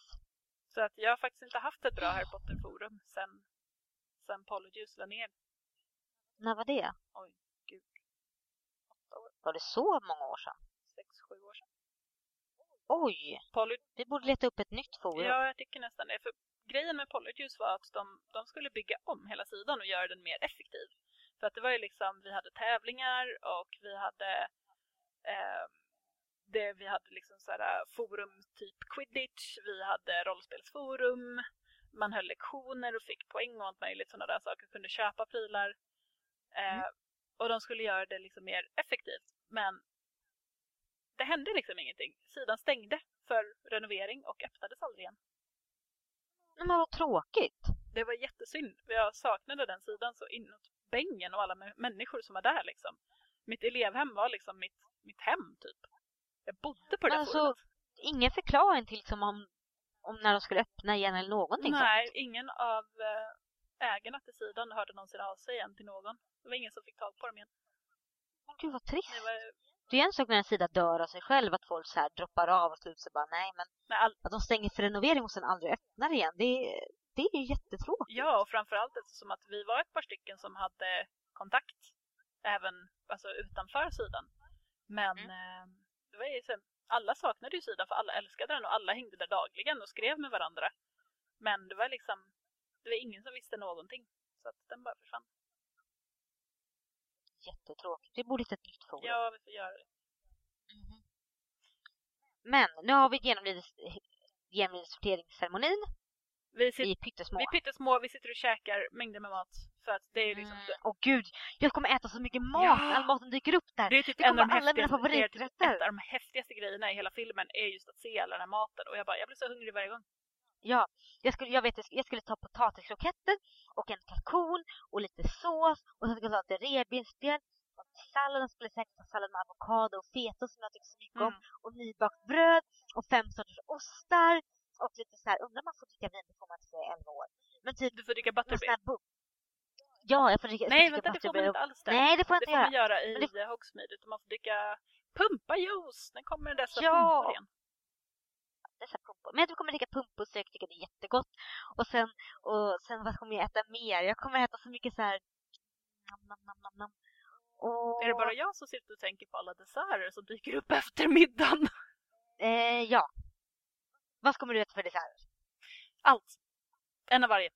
Så att jag har faktiskt inte haft ett bra Harry Potter-forum sen, sen Polyjuice la ner. När var det? Oj, gud. Åtta år, Var det så många år sedan? sex, sju år sedan. Oj! Poly... Vi borde leta upp ett nytt forum. Ja, jag tycker nästan det. För grejen med Polyjuice var att de, de skulle bygga om hela sidan och göra den mer effektiv. För att det var ju liksom, vi hade tävlingar och vi hade eh, det, vi hade liksom så här forum typ quidditch, vi hade rollspelsforum, man höll lektioner och fick poäng och allt möjligt sådana där saker, kunde köpa prylar. Eh, Mm. Och de skulle göra det liksom mer effektivt. Men det hände liksom ingenting. Sidan stängde för renovering och öppnades aldrig igen. Nej, men vad tråkigt. Det var jättesynd. Jag saknade den sidan så inåt bängen och alla mä- människor som var där liksom. Mitt elevhem var liksom mitt, mitt hem typ. Jag bodde på det Men alltså, forumet. ingen förklaring till liksom om, om när de skulle öppna igen eller någonting Nej, sånt. ingen av eh, ägarna till sidan hörde någonsin av sig igen till någon. Det var ingen som fick tag på dem igen. Men gud vad trist. Det var, Det är en sak när en sida dör av sig själv, att folk så här droppar av och slutar bara nej, men men all, att de stänger för renovering och sen aldrig öppnar igen, det, är- det är jättetråkigt. ja, och framförallt eftersom att vi var ett par stycken som hade kontakt även alltså, utanför sidan. Men Mm. eh, det var ju så, alla saknade ju sidan för alla älskade den och alla hängde där dagligen och skrev med varandra. Men det var liksom, det var ingen som visste någonting. Så att den bara försvann. Jättetråkigt. Vi borde hitta ett nytt forum. Ja, vi får göra det. Mhm. Men nu har vi genomlidit, genomlidit sorteringsceremonin. Vi, sitter, Vi är pyttesmå. vi är pyttesmå, vi sitter och käkar mängder med mat. För att det är liksom... Mm. Åh gud, jag kommer äta så mycket mat Ja. all maten dyker upp där. Det är typ Det en av kommer de alla mina häftigaste, det är typ favoriträtter. ett av de häftigaste grejerna i hela filmen är just att se alla den här maten. Och jag bara, jag blir så hungrig varje gång. Ja, jag skulle, jag vet, jag skulle- jag ta potatiskroketter och en kalkon och lite sås och sen skulle jag ta lite revbensspjäll och till salladen skulle jag säkert ta sallad med avokado och feta som jag tycker så mycket om Mm. och nybakt bröd och fem sorters ostar och lite så här, undrar om man får dricka vin, det får man inte säga i 11 år. Men typ Du får dricka butterbeer. Ja, jag får dricka jag Nej, vänta, det får man inte alls där. Nej, det får jag det inte får göra. man göra i det... Hogsmeade. Utan man får dricka pumpajuice. När kommer dessa Ja. pumpor igen? dessa pumpor. Men jag kommer dricka så jag tycker det är jättegott. Och sen, och sen vad kommer jag äta mer? Jag kommer äta så mycket så här... Nam, nam, nam, nam. Och, Är det bara jag som sitter och tänker på alla desserter som dyker upp efter middagen? Eh, ja. Vad kommer du äta för dessert? Allt. En av varje.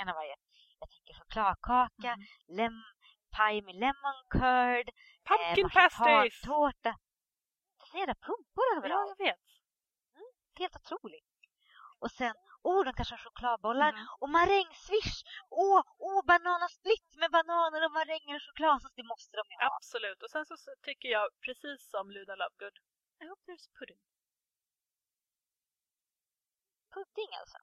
En av varje. Jag tänker chokladkaka, Mm. lem, paj med lemon curd, Pumpkin eh, pasties! tårta. Det är så jävla pumpor Ja, överallt. jag vet. Helt otroligt. Och sen, åh, de kanske har chokladbollar. Mm. Och marängsviss! Åh, åh, bananasplit med bananer och maränger och chokladsås. Det måste de ju ha. Absolut. Och sen så så tycker jag, precis som Luna Lovegood, I hope there's pudding. Pudding alltså.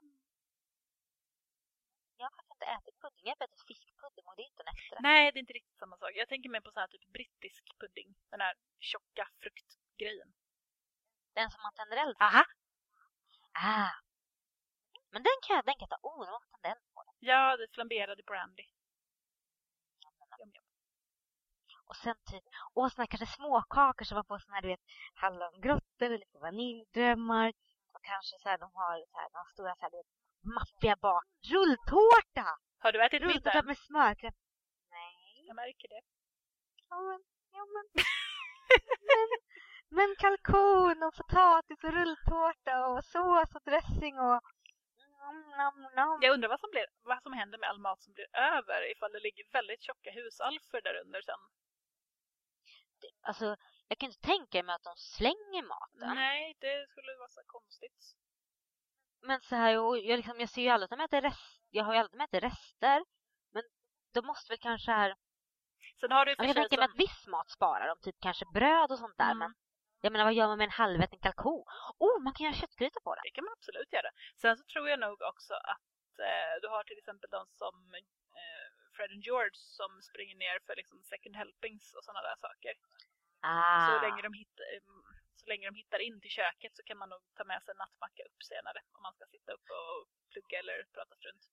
Jag har faktiskt inte ätit pudding. Jag har ätit fiskpudding och det är inte en efterrätt. Nej, det är inte riktigt samma sak. Jag tänker mer på sån här typ brittisk pudding. Den här tjocka fruktgrejen. Den som man tänder eld. Aha! Ah. Men den kan jag, den kan ta. Oh, nu åt den på den. Ja, det flamberade brandy. Och sen typ, och såna kanske småkakor som var på såna här, du vet, hallongrottor och lite vaniljdrömmar. Och kanske så här, de har så här, de stora så här, vet, maffiga bak. Rulltårta! Har du ätit Rulltårta middag? med smörkräm. Nej. Jag märker det. Ja men, ja men. men, men kalkon och potatis och rulltårta och sås och dressing och nom, nom. Jag undrar vad som, blir, vad som händer med all mat som blir över ifall det ligger väldigt tjocka husalfer där under sen. Alltså, jag kan inte tänka mig att de slänger maten. Nej, det skulle vara så konstigt. Men så här, och jag, liksom, jag ser ju aldrig att de äter rest, jag har ju aldrig ätit rester. Men de måste väl kanske här, Sen har du jag kan tänka mig som- att viss mat sparar de, typ kanske bröd och sånt där. Mm. Men jag menar, vad gör man med en halväten kalkon? Oh, man kan göra köttgryta på det. Det kan man absolut göra. Sen så tror jag nog också att eh, du har till exempel de som eh, Fred and George som springer ner för liksom second helpings och sådana där saker. Ah. Så, länge de hittar, mm, så länge de hittar in till köket så kan man nog ta med sig en nattmacka upp senare om man ska sitta upp och plugga eller prata strunt.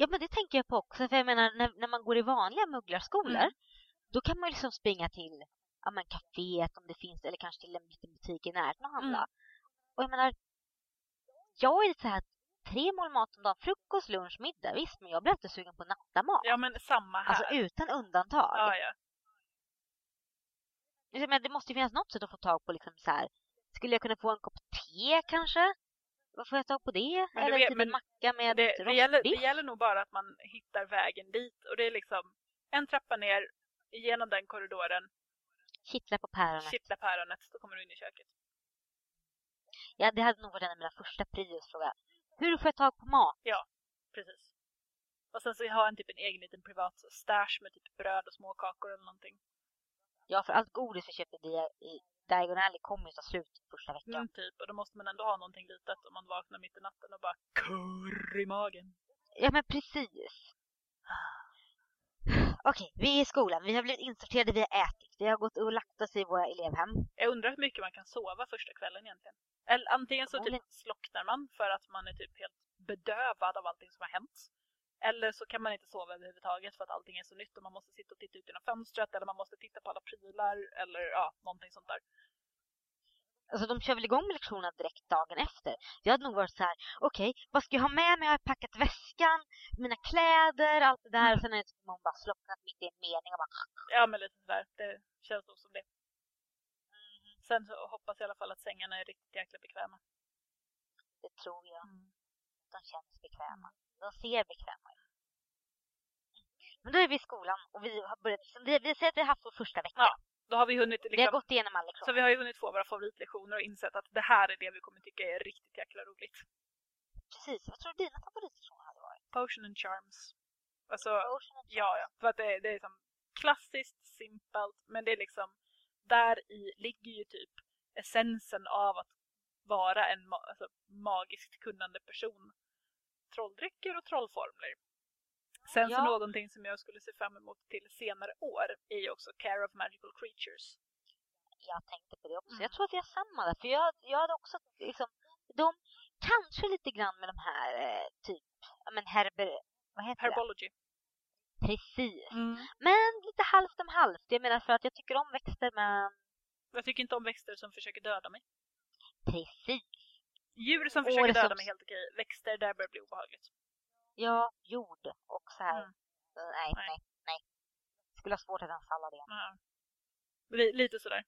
Ja, men det tänker jag på också. För jag menar, när, när man går i vanliga mugglarskolor, Mm. då kan man liksom springa till ja, men kaféet om det finns, eller kanske till en liten butik i närheten och handla. Mm. Och jag menar, jag är lite så här, tre mål mat om dagen, frukost, lunch, middag, visst, men jag blir alltid sugen på nattamat. Ja men samma här. Alltså utan undantag. ja, ja. Menar, det måste ju finnas något sätt att få tag på liksom så här. Skulle jag kunna få en kopp te kanske? Vad får jag tag på det? Men Eller vet, typ men en macka med Det, det, gäller, det gäller nog bara att man hittar vägen dit och det är liksom en trappa ner genom den korridoren, Kittla på päronet. kittla päronet, då kommer du in i köket. Ja, det hade nog varit en av mina första priosfrågor. Hur får jag tag på mat? Precis. Och sen så har en typ en egen liten privat stash med typ bröd och småkakor eller någonting. Ja, för allt godis vi köpte i, i Diagon kommer ju ta slut första veckan. Mm, typ. Och då måste man ändå ha någonting litet om man vaknar mitt i natten och bara kurr i magen. Ja, men precis. Okej, vi är i skolan. Vi har blivit insorterade, vi har ätit. Vi har gått och lagt oss i våra elevhem. Jag undrar hur mycket man kan sova första kvällen egentligen. Eller antingen så typ slocknar man för att man är typ helt bedövad av allting som har hänt. Eller så kan man inte sova överhuvudtaget för att allting är så nytt och man måste sitta och titta ut genom fönstret eller man måste titta på alla prylar eller ja, någonting sånt där. Alltså de kör väl igång med lektionerna direkt dagen efter. Jag hade nog varit så här, okej, vad ska jag ha med mig? Jag har packat väskan, mina kläder, allt det där. Och sen är det typ man bara slocknat mitt i en mening och bara... Ja, men lite sådär. Det känns nog som det. Sen så hoppas jag i alla fall att sängarna är riktigt jäkla bekväma. Det tror jag. Mm. De känns bekväma. De ser bekväma ut. Men då är vi i skolan och vi har börjat, vi, vi säger att vi har haft vår första vecka. Ja, Då har vi hunnit Vi har liksom, gått igenom all lektion. så vi har ju hunnit få våra favoritlektioner och insett att det här är det vi kommer tycka är riktigt jäkla roligt. Precis. Vad tror du dina favoritlektioner hade varit? Potion and charms. Alltså, Ocean and ja, ja. För att det, är- det är liksom klassiskt, simpelt, men det är liksom, där i ligger ju typ essensen av att vara en ma- alltså, magiskt kunnande person. Trolldrycker och trollformler. Sen så Ja. någonting som jag skulle se fram emot till senare år är ju också Care of Magical Creatures. Jag tänkte på det också. Mm. Jag tror att vi har samma där. För jag, jag hade också liksom, de kanske lite grann med de här eh, typ, men herber, vad heter Herbology. det? Precis. Mm. Men lite halvt om halvt. Jag menar för att jag tycker om växter men Jag tycker inte om växter som försöker döda mig. precis. Djur som försöker är så- döda mig helt okej. Växter, där börjar det bli obehagligt. Ja, jord och så här. Mm. Nej, Nej. nej, nej. Skulle ha svårt att ens falla det. Ja. Li- lite sådär.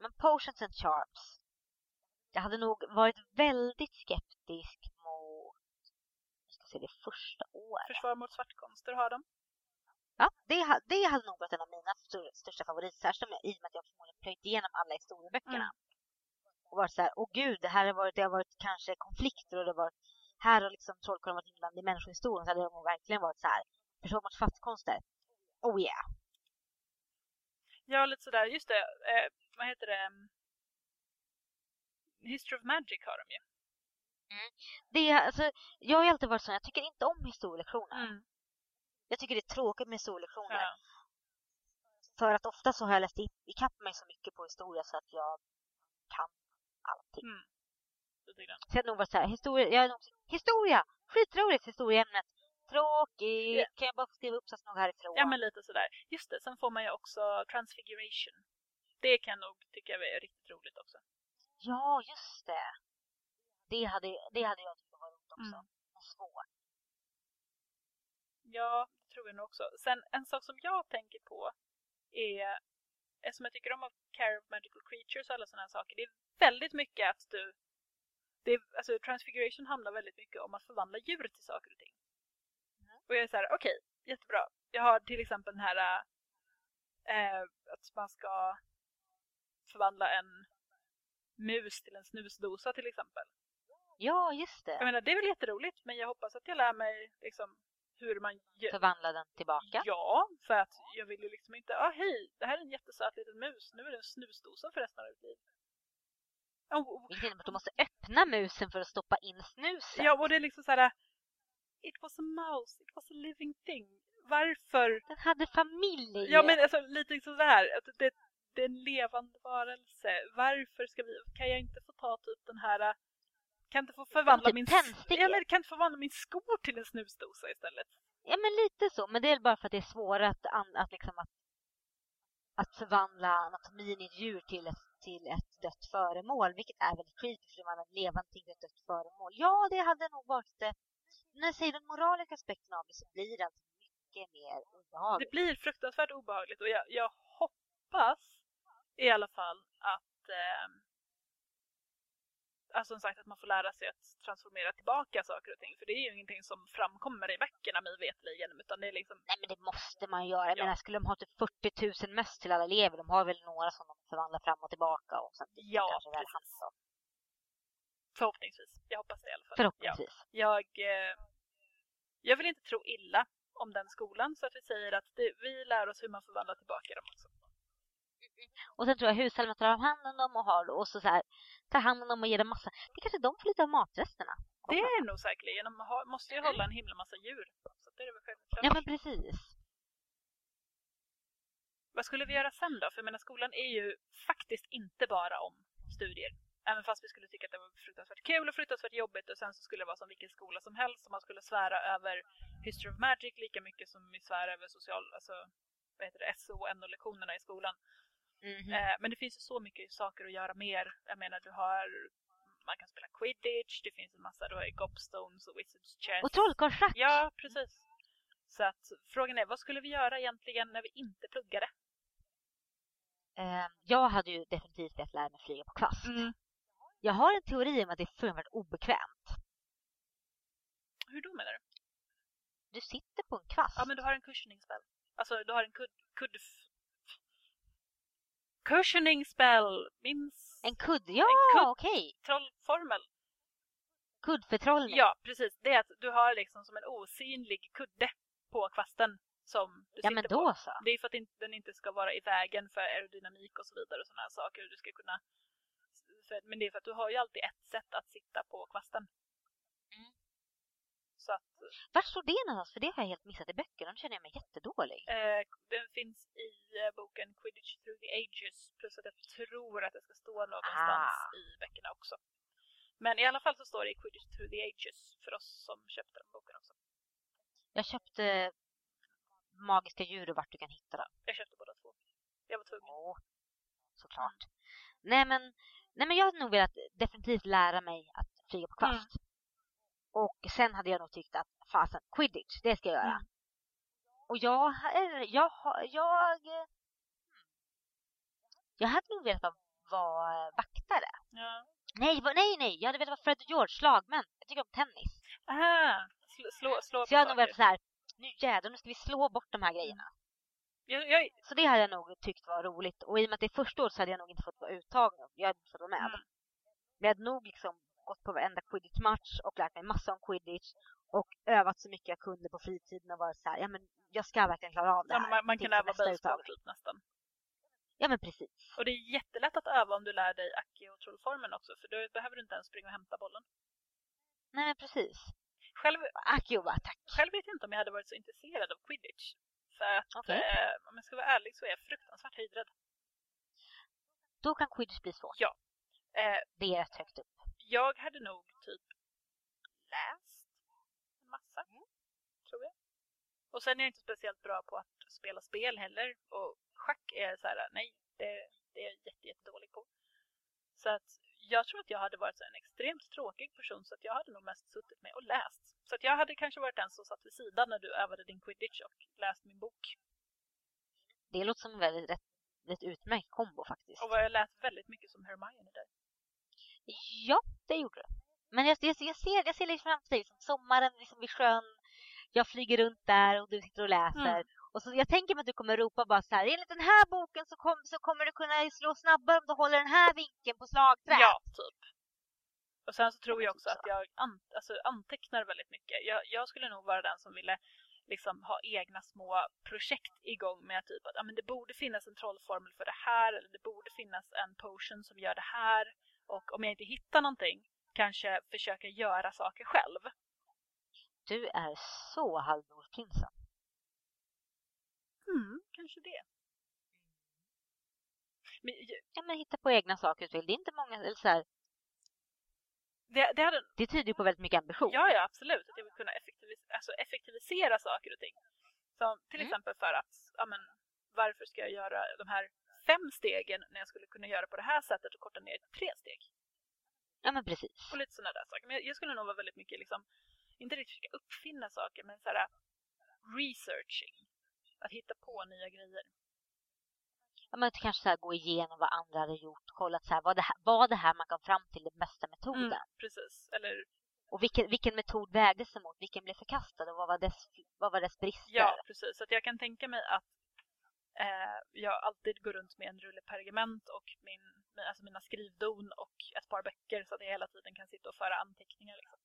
Men potions and charms. Jag hade nog varit väldigt skeptisk mot, jag ska se det första året. Försvar mot svartkonster har de. Ja, det, det hade nog varit en av mina största favoriter. Särskilt med- i och med att jag förmodligen plöjt igenom alla historieböckerna. Och varit så här, åh gud, det här har varit, det har varit kanske konflikter och det har varit, här har liksom trollkarlen varit inblandad i människohistorien. Så hade det nog verkligen varit så här, försvar mot svartkonster. Oh yeah. Ja, lite sådär. Just det. Eh, vad heter det? Mm. History of Magic har de ju. Det, är- alltså, jag har ju alltid varit sån, jag tycker inte om historielektioner. Mm. Jag tycker det är tråkigt med historielektioner. Ja. För att ofta så har jag läst ikapp mig så mycket på historia så att jag kan allting. Det jag. Så jag nog varit så här, historia, jag nog, historia! Skitroligt historieämnet. Tråkigt! Ja. Kan jag bara få skriva uppsats något härifrån? Ja men lite sådär. Just det, sen får man ju också transfiguration. Det kan jag nog tycka är riktigt roligt också. Ja, just det. Det hade, det hade jag tyckt var roligt också. Mm. Men svårt. Ja, det tror jag nog också. Sen en sak som jag tänker på är, eftersom jag tycker om att care of magical creatures och alla sådana här saker, det är väldigt mycket att du det alltså transfiguration handlar väldigt mycket om att förvandla djur till saker och ting. Mm. Och jag är så här, okej, jättebra. Jag har till exempel den här äh, att man ska förvandla en mus till en snusdosa till exempel. Ja, just Jag det. menar, det är väl jätteroligt, men jag hoppas att jag lär mig liksom hur man gör. Förvandla den tillbaka. Ja, för att jag vill ju liksom inte, ah hej, det här är en jättesöt liten mus, nu är det en snusdosa för resten av ditt liv. Oh, oh. Vilket innebär att du måste öppna musen för att stoppa in snusen. Ja, och det är liksom så här. It was a mouse, it was a living thing. Varför? Den hade familj! Ja, men alltså lite sådär, att det, det är en levande varelse. Varför ska vi, kan jag inte få ta typ den här, kan inte få förvandla typ min, tändstickor. ja, men kan inte förvandla min skor till en snusdosa istället? Ja, men lite så. Men det är bara för att det är svårare att, att, liksom att, att förvandla anatomin i ett djur till ett, till ett dött föremål. Vilket är väldigt creepy för man är levande till ett dött föremål. Ja, det hade nog varit det. När jag säger den moraliska aspekten av det så blir det alltså mycket mer obehagligt. Det blir fruktansvärt obehagligt och jag, jag hoppas i alla fall att eh, alltså som sagt att man får lära sig att transformera tillbaka saker och ting. För det är ju ingenting som framkommer i böckerna mig vetligen utan det är liksom Nej, men det måste man göra. Jag Ja. menar, skulle de ha typ 40 000 möss till alla elever, de har väl några som de förvandlar fram och tillbaka och sen Ja, kanske väl om. förhoppningsvis. Jag hoppas det i alla fall. Förhoppningsvis. Ja. Jag, eh, jag vill inte tro illa om den skolan så att vi säger att det, vi lär oss hur man förvandlar tillbaka dem också. Och sen tror jag hushållen tar hand om dem och har och så, så här, tar hand om dem och ger dem massa. Det kanske de får lite av matresterna. Det är nog säkerligen. De måste ju hålla en himla massa djur. Så det är väl självklart. Ja men precis. Vad skulle vi göra sen då? För jag menar, skolan är ju faktiskt inte bara om studier. Även fast vi skulle tycka att det var fruktansvärt kul och fruktansvärt jobbigt och sen så skulle det vara som vilken skola som helst och man skulle svära över History of Magic lika mycket som vi svär över social, alltså vad heter det, SO och NO-lektionerna i skolan. Mhm. Eh, men det finns ju så mycket saker att göra mer. Jag menar, du har man kan spela quidditch, det finns en massa, du har ju gobstones och wizards chess. Och trollkarlsschack. Ja, precis. Så att frågan är, vad skulle vi göra egentligen när vi inte pluggade? Eh, jag hade ju definitivt velat lära mig flyga på kvast. Mm. Jag har en teori om att det är fruktansvärt obekvämt. Hur då menar du? Du sitter på en kvast. Ja, men du har en cushioning spell. Alltså, du har en kudd... kudd cushioning spell! Minns... En kudd. Ja, En kudd. okej. trollformel. Kuddförtrollning. Ja, precis. Det är att du har liksom som en osynlig kudde på kvasten som du ja sitter men på. då så. Det är för att den inte ska vara i vägen för aerodynamik och så vidare och sådana saker. Du ska kunna... Men det är för att du har ju alltid ett sätt att sitta på kvasten. Mm. Så att Vart står det någonstans? För det har jag helt missat i böckerna. Nu känner jag mig jättedålig. eh, den finns i eh, boken Quidditch through the ages plus att jag tror att det ska stå någonstans Ah. i böckerna också. Men i alla fall så står det i Quidditch through the ages för oss som köpte den boken också. Jag köpte magiska djur och vart du kan hitta dem. Jag köpte båda två. Jag var tvungen. Åh, såklart. Nej men, nej men jag hade nog velat definitivt lära mig att flyga på kvast. Och sen hade jag nog tyckt att fasen, quidditch, det ska jag göra. Mm. Och jag, är- jag, jag, eh, hmm. jag hade nog velat vara, vara vaktare. Ja. Nej, nej, nej, jag hade velat vara Fred och George, slagmän. Jag tycker om tennis. Aha! Slå, slå, slå Så jag hade nog velat så här, nu jädrar, nu ska vi slå bort de här grejerna. Jag, jag, Så det hade jag nog tyckt var roligt. Och i och med att det är första året så hade jag nog inte fått vara uttagen. Jag hade inte fått vara med. Mm. Men jag hade nog liksom gått på varenda quidditch-match och lärt mig massa om quidditch. Och övat så mycket jag kunde på fritiden och varit så här, ja men jag ska verkligen klara av det ja, här. men man, man kan öva baseball typ nästan. Ja men precis. Och det är jättelätt att öva om du lär dig Aki och trollformen också för då behöver du inte ens springa och hämta bollen. Nej men precis. Själv, Akio bara, tack. själv vet jag inte om jag hade varit så intresserad av quidditch. För att Okej. eh, om jag ska vara ärlig så är jag fruktansvärt höjdrädd. Då kan quidditch bli svårt. Ja. Eh, Det är rätt högt upp. Jag hade nog typ läst en massa. Mm. tror jag. Och sen är jag inte speciellt bra på att spela spel heller. Och schack är så här, nej, det, det är jag jätte, jättedålig på. Så att jag tror att jag hade varit en extremt tråkig person så att jag hade nog mest suttit med och läst. Så att jag hade kanske varit den som satt vid sidan när du övade din quidditch och läste min bok. Det låter som en väldigt rätt, rätt utmärkt kombo faktiskt. Och vad jag lät väldigt mycket som Hermione där. Ja, det gjorde du. Men jag, jag, jag ser, jag ser liksom framför liksom sommaren liksom vid sjön. Jag flyger runt där och du sitter och läser. Mm. Och så, jag tänker mig att du kommer ropa bara så här, enligt den här boken så, kom, så kommer du kunna slå snabbare om du håller den här vinkeln på slagträ. Ja, typ. Och sen så tror jag också att jag an, alltså, antecknar väldigt mycket. Jag, jag skulle nog vara den som ville liksom ha egna små projekt igång med typ att ja, men det borde finnas en trollformel för det här eller det borde finnas en potion som gör det här och om jag inte hittar någonting kanske försöka göra saker själv. Du är så halvblodsprinsen. Mm, kanske det. Men, Ja, men hitta på egna saker du vill. Det är inte många, eller så här, det, det, hade, det tyder ju på väldigt mycket ambition. ja, ja, absolut. Att jag vill kunna effektivis, alltså effektivisera saker och ting. Som till Mm. exempel för att, ja men, varför ska jag göra de här fem stegen när jag skulle kunna göra på det här sättet och korta ner till tre steg? Ja, men precis. Och lite sådana där saker. Men jag, jag skulle nog vara väldigt mycket liksom, inte riktigt försöka uppfinna saker, men så här researching. Att hitta på nya grejer. Ja, men kanske så här, gå igenom vad andra hade gjort. Kolla att så här, vad, det här, vad det här man kom fram till den bästa metoden. Mm, precis. Eller Och vilken, vilken metod vägdes emot? Vilken blev förkastad? Och vad var dess, vad var dess brister? Ja, precis. Så att jag kan tänka mig att eh, jag alltid går runt med en rulle pergament och min, alltså mina skrivdon och ett par böcker så att jag hela tiden kan sitta och föra anteckningar. Liksom.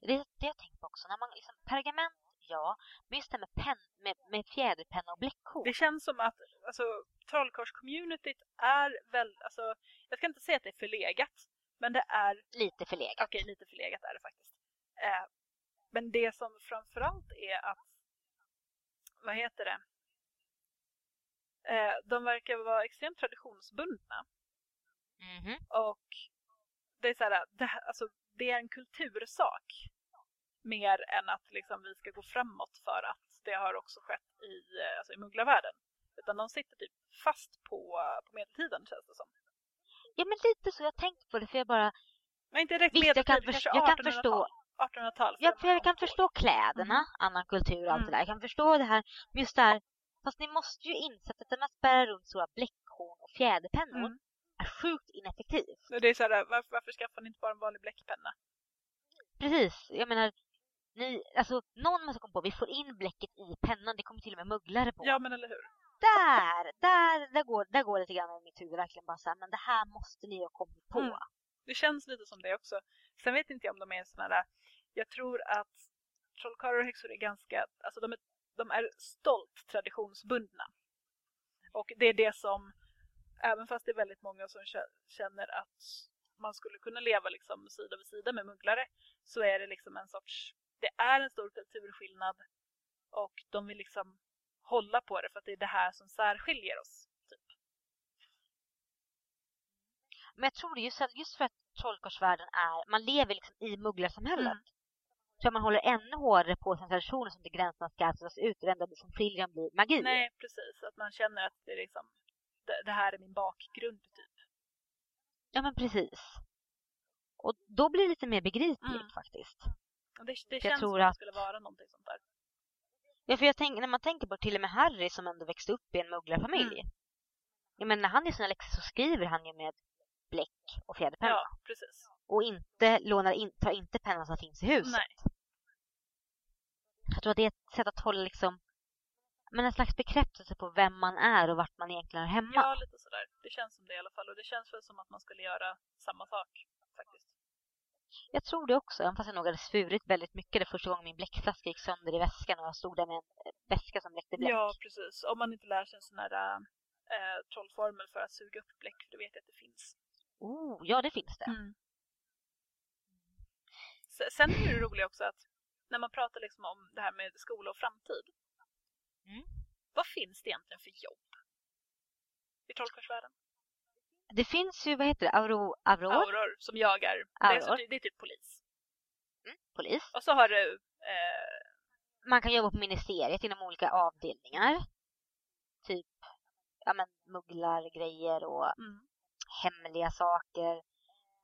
Det det jag tänker på också. När man liksom, pergament, ja. Men just det med, pen, med, med fjäderpenna och bläckkort. Det känns som att alltså, trollkarls-communityt är väl, alltså, jag ska inte säga att det är förlegat, men det är Lite förlegat. Okej, lite förlegat är det faktiskt. Eh, men det som framförallt är att, vad heter det? Eh, de verkar vara extremt traditionsbundna Mhm. och det är så här, det, alltså, det är en kultursak mer än att liksom, vi ska gå framåt för att det har också skett i, eh, alltså, i mugglarvärlden. Utan de sitter typ fast på, på medeltiden känns det som. Ja, men lite så. Jag tänkte på det för jag bara... Men inte direkt Visst, jag medeltid, kan, kanske förs- jag kan 1800-tal. förstå 1800-tal. för Ja, för jag kan förstå kläderna, annan kultur och allt Mm. det där. Jag kan förstå det här, just det här, fast ni måste ju inse att med att bära runt stora bläckhorn och fjäderpennor Mm. är sjukt ineffektivt. Och Det är så här, varför, varför skaffar ni inte bara en vanlig bläckpenna? Precis, jag menar, ni, alltså någon måste komma på, vi får in bläcket i pennan, det kommer till och med mugglare på. Ja, men eller hur? Där, där, där går, där går lite grann i mitt huvud verkligen bara så här, men det här måste ni ha kommit på. Mm. Det känns lite som det också. Sen vet inte jag om de är såna där... Jag tror att trollkarlar och häxor är ganska... Alltså de är, de är stolt traditionsbundna. Och det är det som, även fast det är väldigt många som kä- känner att man skulle kunna leva liksom sida vid sida med mugglare, så är det liksom en sorts... Det är en stor kulturskillnad och de vill liksom hålla på det för att det är det här som särskiljer oss. Typ. Men jag tror det just, just för att trollkarlsvärlden är, man lever liksom i mugglarsamhället. Mm. Så att man håller ännu hårdare på sina traditioner som till gränserna ska suddas ut det enda som skiljer blir magi. Nej, precis. Att man känner att det liksom, det, det här är min bakgrund typ. Ja men precis. Och då blir det lite mer begripligt Mm. faktiskt. Och det det Jag känns tror som att det skulle vara någonting sånt där. Ja för jag tänker, när man tänker på till och med Harry som ändå växte upp i en mugglarfamilj. Mm. Jag menar när han gör sina läxor så skriver han ju med bläck och fjäderpenna. Ja, precis. Och inte lånar in, tar inte pennan som finns i huset. Nej. Jag tror att det är ett sätt att hålla liksom men en slags bekräftelse på vem man är och vart man egentligen hör hemma. Ja, lite sådär. Det känns som det i alla fall. Och det känns väl som att man skulle göra samma sak faktiskt. Jag tror det också, även fast jag nog hade svurit väldigt mycket det första gången min bläckflaska gick sönder i väskan och jag stod där med en eh, väska som läckte bläck. Ja, precis. Om man inte lär sig en sån här äh, trollformel för att suga upp bläck, för det vet jag att det finns. Oh, ja, det finns det. Mm. Se- Sen är det roligt också att när man pratar liksom om det här med skola och framtid. Mm. Vad finns det egentligen för jobb i trollkarlsvärlden? Det finns ju, vad heter det, Auro, Auror, Auror som jagar. Det är, så, Auror. det är typ polis. mm, polis. Och så har du Eh, Man kan jobba på ministeriet inom olika avdelningar. Typ, ja men mugglargrejer och mm. hemliga saker.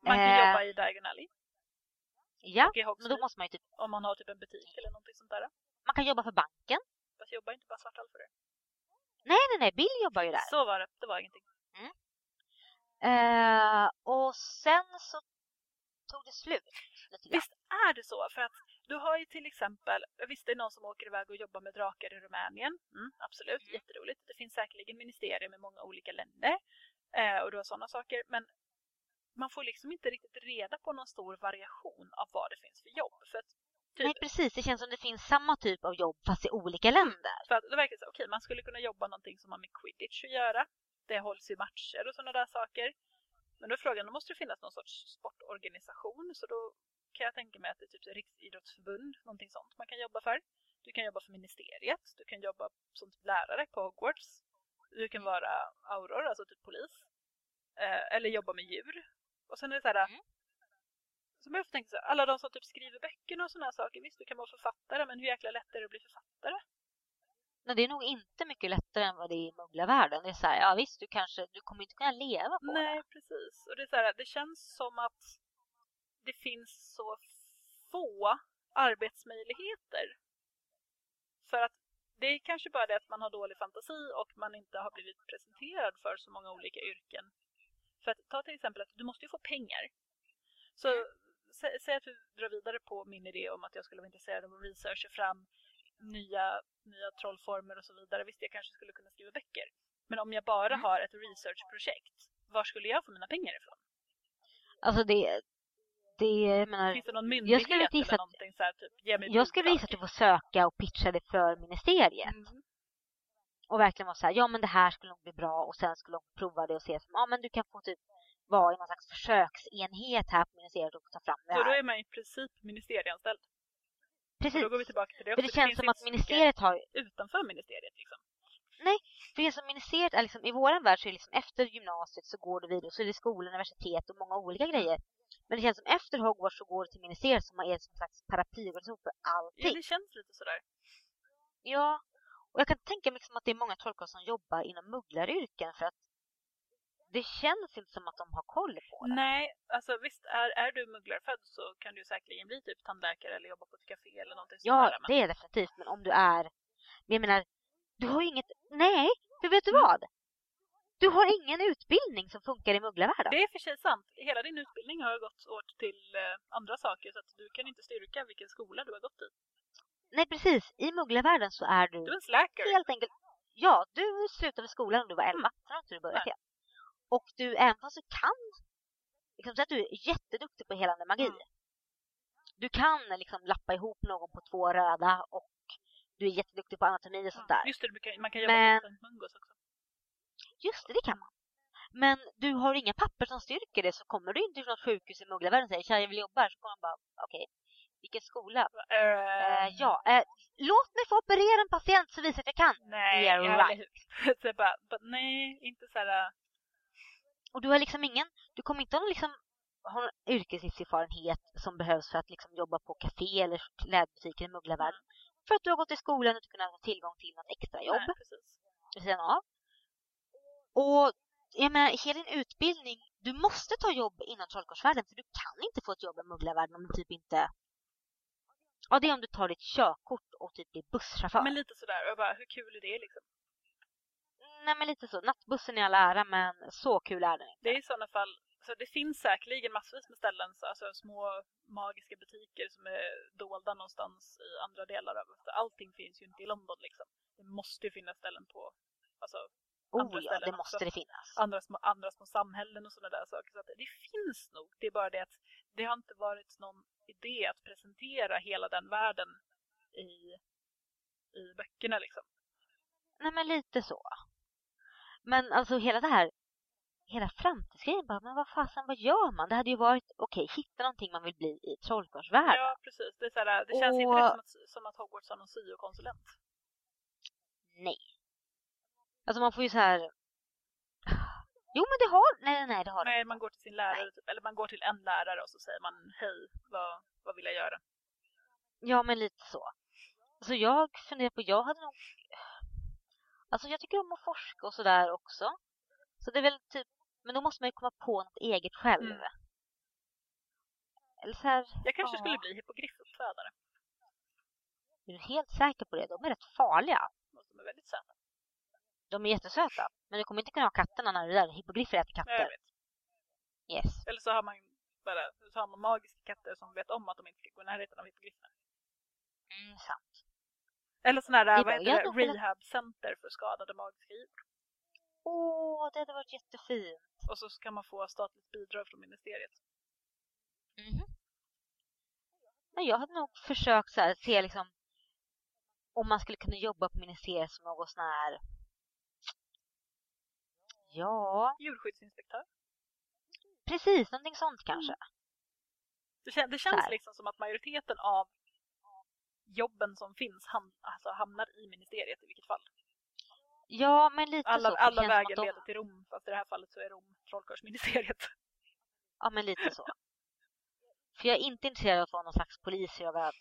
Man kan Eh. jobba i Diagon Alley Ja, men då måste man ju typ, om man har typ en butik eller någonting sånt där. man kan jobba för banken. Fast jobbar inte bara Svartall för det. Nej, nej, nej, Bill jobbar ju där. Så var det, det var ingenting. Eh, och sen så tog det slut. Visst är det så? För att du har ju till exempel, visst det är någon som åker iväg och jobbar med drakar i Rumänien. Mm, absolut, Mm. jätteroligt. Det finns säkerligen ministerier med många olika länder. Eh, och du har sådana saker. Men man får liksom inte riktigt reda på någon stor variation av vad det finns för jobb. För att, typ, Nej, precis. Det känns som det finns samma typ av jobb fast i olika länder. för att det verkar så, okej man skulle kunna jobba någonting som har med quidditch att göra. Det hålls ju matcher och sådana där saker. Men då är frågan, då måste det finnas någon sorts sportorganisation. Så då kan jag tänka mig att det är typ riksidrottsförbund, någonting sånt man kan jobba för. Du kan jobba för ministeriet, du kan jobba som typ lärare på Hogwarts. Du kan vara auror, alltså typ polis. Eh, eller jobba med djur. Och sen är det så här... Mm. Tänka så här, alla de som typ skriver böckerna och sådana saker, visst du kan vara författare, men hur jäkla lätt är det att bli författare? Men det är nog inte mycket lättare än vad det är i mugglarvärlden. Det är så här, ja visst, du kanske, du kommer inte kunna leva på Nej, det. precis. Och det är så här, det känns som att det finns så få arbetsmöjligheter. För att det är kanske bara det att man har dålig fantasi och man inte har blivit presenterad för så många olika yrken. För att ta till exempel att du måste ju få pengar. Så sä, säg att vi drar vidare på min idé om att jag skulle vara intresserad av att researcha fram nya, nya trollformer och så vidare. Visst, jag kanske skulle kunna skriva böcker. Men om jag bara Mm. har ett researchprojekt, var skulle jag få mina pengar ifrån? Alltså det, det, jag menar, Finns det någon myndighet skulle inte gissa eller att- någonting så här, typ, jag skulle gissa att du får söka och pitcha det för ministeriet. Mm. Och verkligen vara så här, ja men det här skulle nog bli bra och sen skulle de prova det och se som, ja men du kan få typ vara i någon slags försöksenhet här på ministeriet och ta fram det Så då här. är man i princip ministerieanställd. Precis. då går vi tillbaka till det. För också. det känns finns som att ministeriet har, Utanför ministeriet liksom. för det som ministeriet är liksom, i våran värld så är det liksom efter gymnasiet så går du vidare, så är det skola, universitet och många olika grejer. Men det känns som efter Hogwarts så går du till ministeriet som är som en slags paraplyorganisation för Ja, allting. det känns lite sådär. Ja, och jag kan tänka mig liksom att det är många trollkarlar som jobbar inom mugglaryrken för att det känns inte som att de har koll på det. Nej, alltså visst, är, är du mugglarfödd så kan du säkerligen bli typ tandläkare eller jobba på ett café eller någonting sånt Ja, där. Men det är definitivt. Men om du är... Jag menar, du har ju inget... Nej, för vet du Mm. vad? Du har ingen utbildning som funkar i mugglarvärlden. det är för sig sant. Hela din utbildning har gått åt till eh, andra saker så att du kan inte styrka vilken skola du har gått i. Nej, precis. I mugglarvärlden så är du Du är en slacker. helt enkelt... Ja, du slutade skolan när du var 11. Sen har inte du börjat Mm. Igen. Och du, även fast du kan... Liksom så att du är jätteduktig på helande magi. Mm. Du kan liksom lappa ihop någon på två röda och du är jätteduktig på anatomi och sånt där. Just det, man kan jobba Men- Sankt Mungos också. Just det, det kan man. Men du har inga papper som styrker det så kommer du inte till något sjukhus i mugglarvärlden och säger tja jag vill jobba här så kommer man bara okej, vilken skola? Eh, ja, eh, låt mig få operera en patient så visar att jag kan. Nej, Yeah, right. jag bara, but, nej, inte så här... Och du har liksom ingen, du kommer inte att liksom ha någon yrkeserfarenhet som behövs för att liksom jobba på café eller klädbutiker i mugglarvärlden. För att du har gått i skolan och inte kunnat ha tillgång till något extra jobb Nej, precis. sidan av. Och jag menar, hela din utbildning, du måste ta jobb inom trollkarlsvärlden för du kan inte få ett jobb i mugglarvärlden om du typ inte... Ja, det är om du tar ditt körkort och typ blir busschaufför. Men lite sådär, och jag bara, hur kul är det liksom? Nej, men lite så. Nattbussen i all ära, men så kul är den inte. Det är i sådana fall, så det finns säkerligen massvis med ställen, så- alltså små magiska butiker som är dolda någonstans i andra delar av Allting finns ju inte i London liksom. Det måste ju finnas ställen på, alltså Oh andra ja, det måste också. det finnas. andra små, andra små samhällen och sådana där saker. Så att det finns nog. Det är bara det att det har inte varit någon idé att presentera hela den världen i, i böckerna liksom. Nej, men lite så. Men alltså hela det här, hela framtidsgrejen bara, men vad fasen, vad gör man? Det hade ju varit, okej, hitta någonting man vill bli i trollkarlsvärlden. Ja, precis. Det, är så här, det känns inte Och- riktigt som att, som att Hogwarts har någon syokonsulent. Nej. Alltså man får ju så här... Jo, men det har... Nej, nej, det har. Nej, man går till sin lärare, typ, eller man går till en lärare och så säger man hej, vad, vad vill jag göra? Ja, men lite så. Så jag funderar på, jag hade nog... Alltså jag tycker om att forska och sådär också. Så det är väl typ, men då måste man ju komma på något eget själv. Mm. Eller så här, Jag kanske ja. skulle bli hippogriffuppfödare. Är du helt säker på det? De är rätt farliga. De är väldigt söta. De är jättesöta. Men du kommer inte kunna ha katterna när du är där. Hippogriffer äter Ja, jag katter. vet. Yes. Eller så har man bara så har man magiska katter som vet om att de inte ska gå i närheten av hippogrifferna. Mm, sant. Eller sådana Det här, är vad heter det, rehabcenter för skadade magiska djur. Åh, det hade varit jättefint. Och så kan man få statligt bidrag från ministeriet. Mhm. Men jag hade nog försökt så här, se liksom om man skulle kunna jobba på ministeriet som någon sån här... Ja, Djurskyddsinspektör. precis. Någonting sånt kanske. Det, kän, det känns liksom som att majoriteten av jobben som finns ham, alltså hamnar i ministeriet i vilket fall. Ja, men lite Alla, så. alla vägar de- leder till Rom, fast i det här fallet så är Rom trollkarlsministeriet. Ja, men lite så. För jag är inte intresserad av att vara någon slags polis och jaga,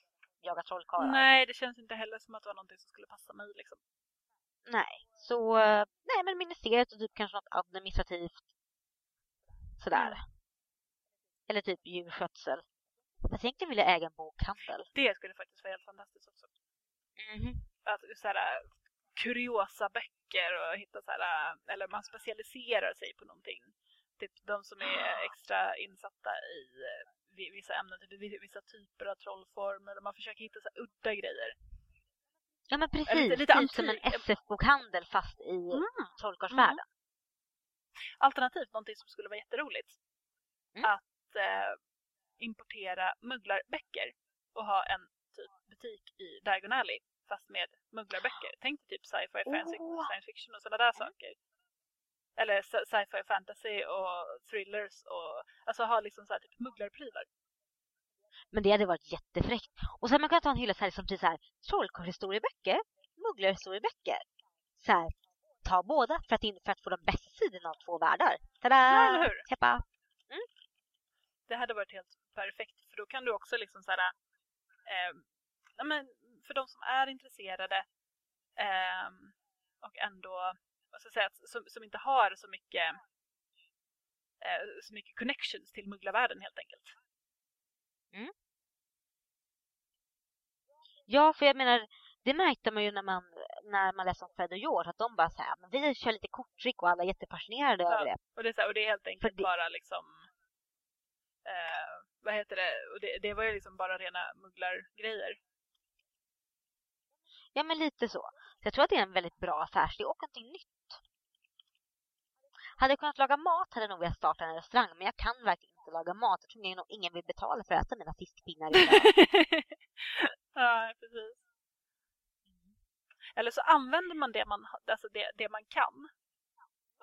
jaga trollkarlar. Nej, det känns inte heller som att det var någonting som skulle passa mig. Liksom. Nej. Så, nej men ministeriet och typ kanske något administrativt. Sådär. Mm. Eller typ djurskötsel. Jag tänkte vilja äga en bokhandel. Det skulle faktiskt vara helt fantastiskt också. Mhm. Att så här, kuriosa böcker och hitta så här, eller man specialiserar sig på någonting. Typ de som är extra insatta i eh, vi- vissa ämnen, typ vi- vissa typer av trollformer. och Man försöker hitta så udda grejer. Ja men precis. lite- lite typ som en. SF-bokhandel fast i trollkarlsvärlden. Alternativt någonting som skulle vara jätteroligt. Mm. Att eh, importera mugglarböcker och ha en typ butik i Diagon Alley fast med mugglarböcker. Tänk dig typ sci-fi, Åh. science fiction och sådana där saker. Eller sci- sci-fi, fantasy och thrillers och alltså ha liksom så här typ mugglarprylar. Men det hade varit jättefräckt. Och sen man kunnat ha en hylla så här som typ så här trollkarlshistorieböcker, mugglarhistorieböcker. Så här, ta båda för att, in, för att få de bästa sidorna av två världar. Tada! Ja, eller hur? Heppa! Det hade varit helt perfekt för då kan du också liksom så här, eh, ja, men för de som är intresserade eh, och ändå, vad ska jag säga, som, som inte har så mycket eh, så mycket connections till mugglarvärlden helt enkelt. Ja, för jag menar, det märkte man ju när man, när man läste om Fred och George, att de bara så här, men vi kör lite korttrick och alla är jättefascinerade Ja. över det. Och det är, så här, och det är helt enkelt det- bara liksom eh, vad heter det? Och det, det var ju liksom bara rena mugglargrejer. Ja, men lite så. Så jag tror att det är en väldigt bra affärsidé och någonting nytt. Hade jag kunnat laga mat hade jag nog velat starta en restaurang, men jag kan verkligen inte laga mat. Jag tror ingen, ingen vill betala för att äta mina fiskpinnar. ja, precis. Eller så använder man det man, alltså det, det man kan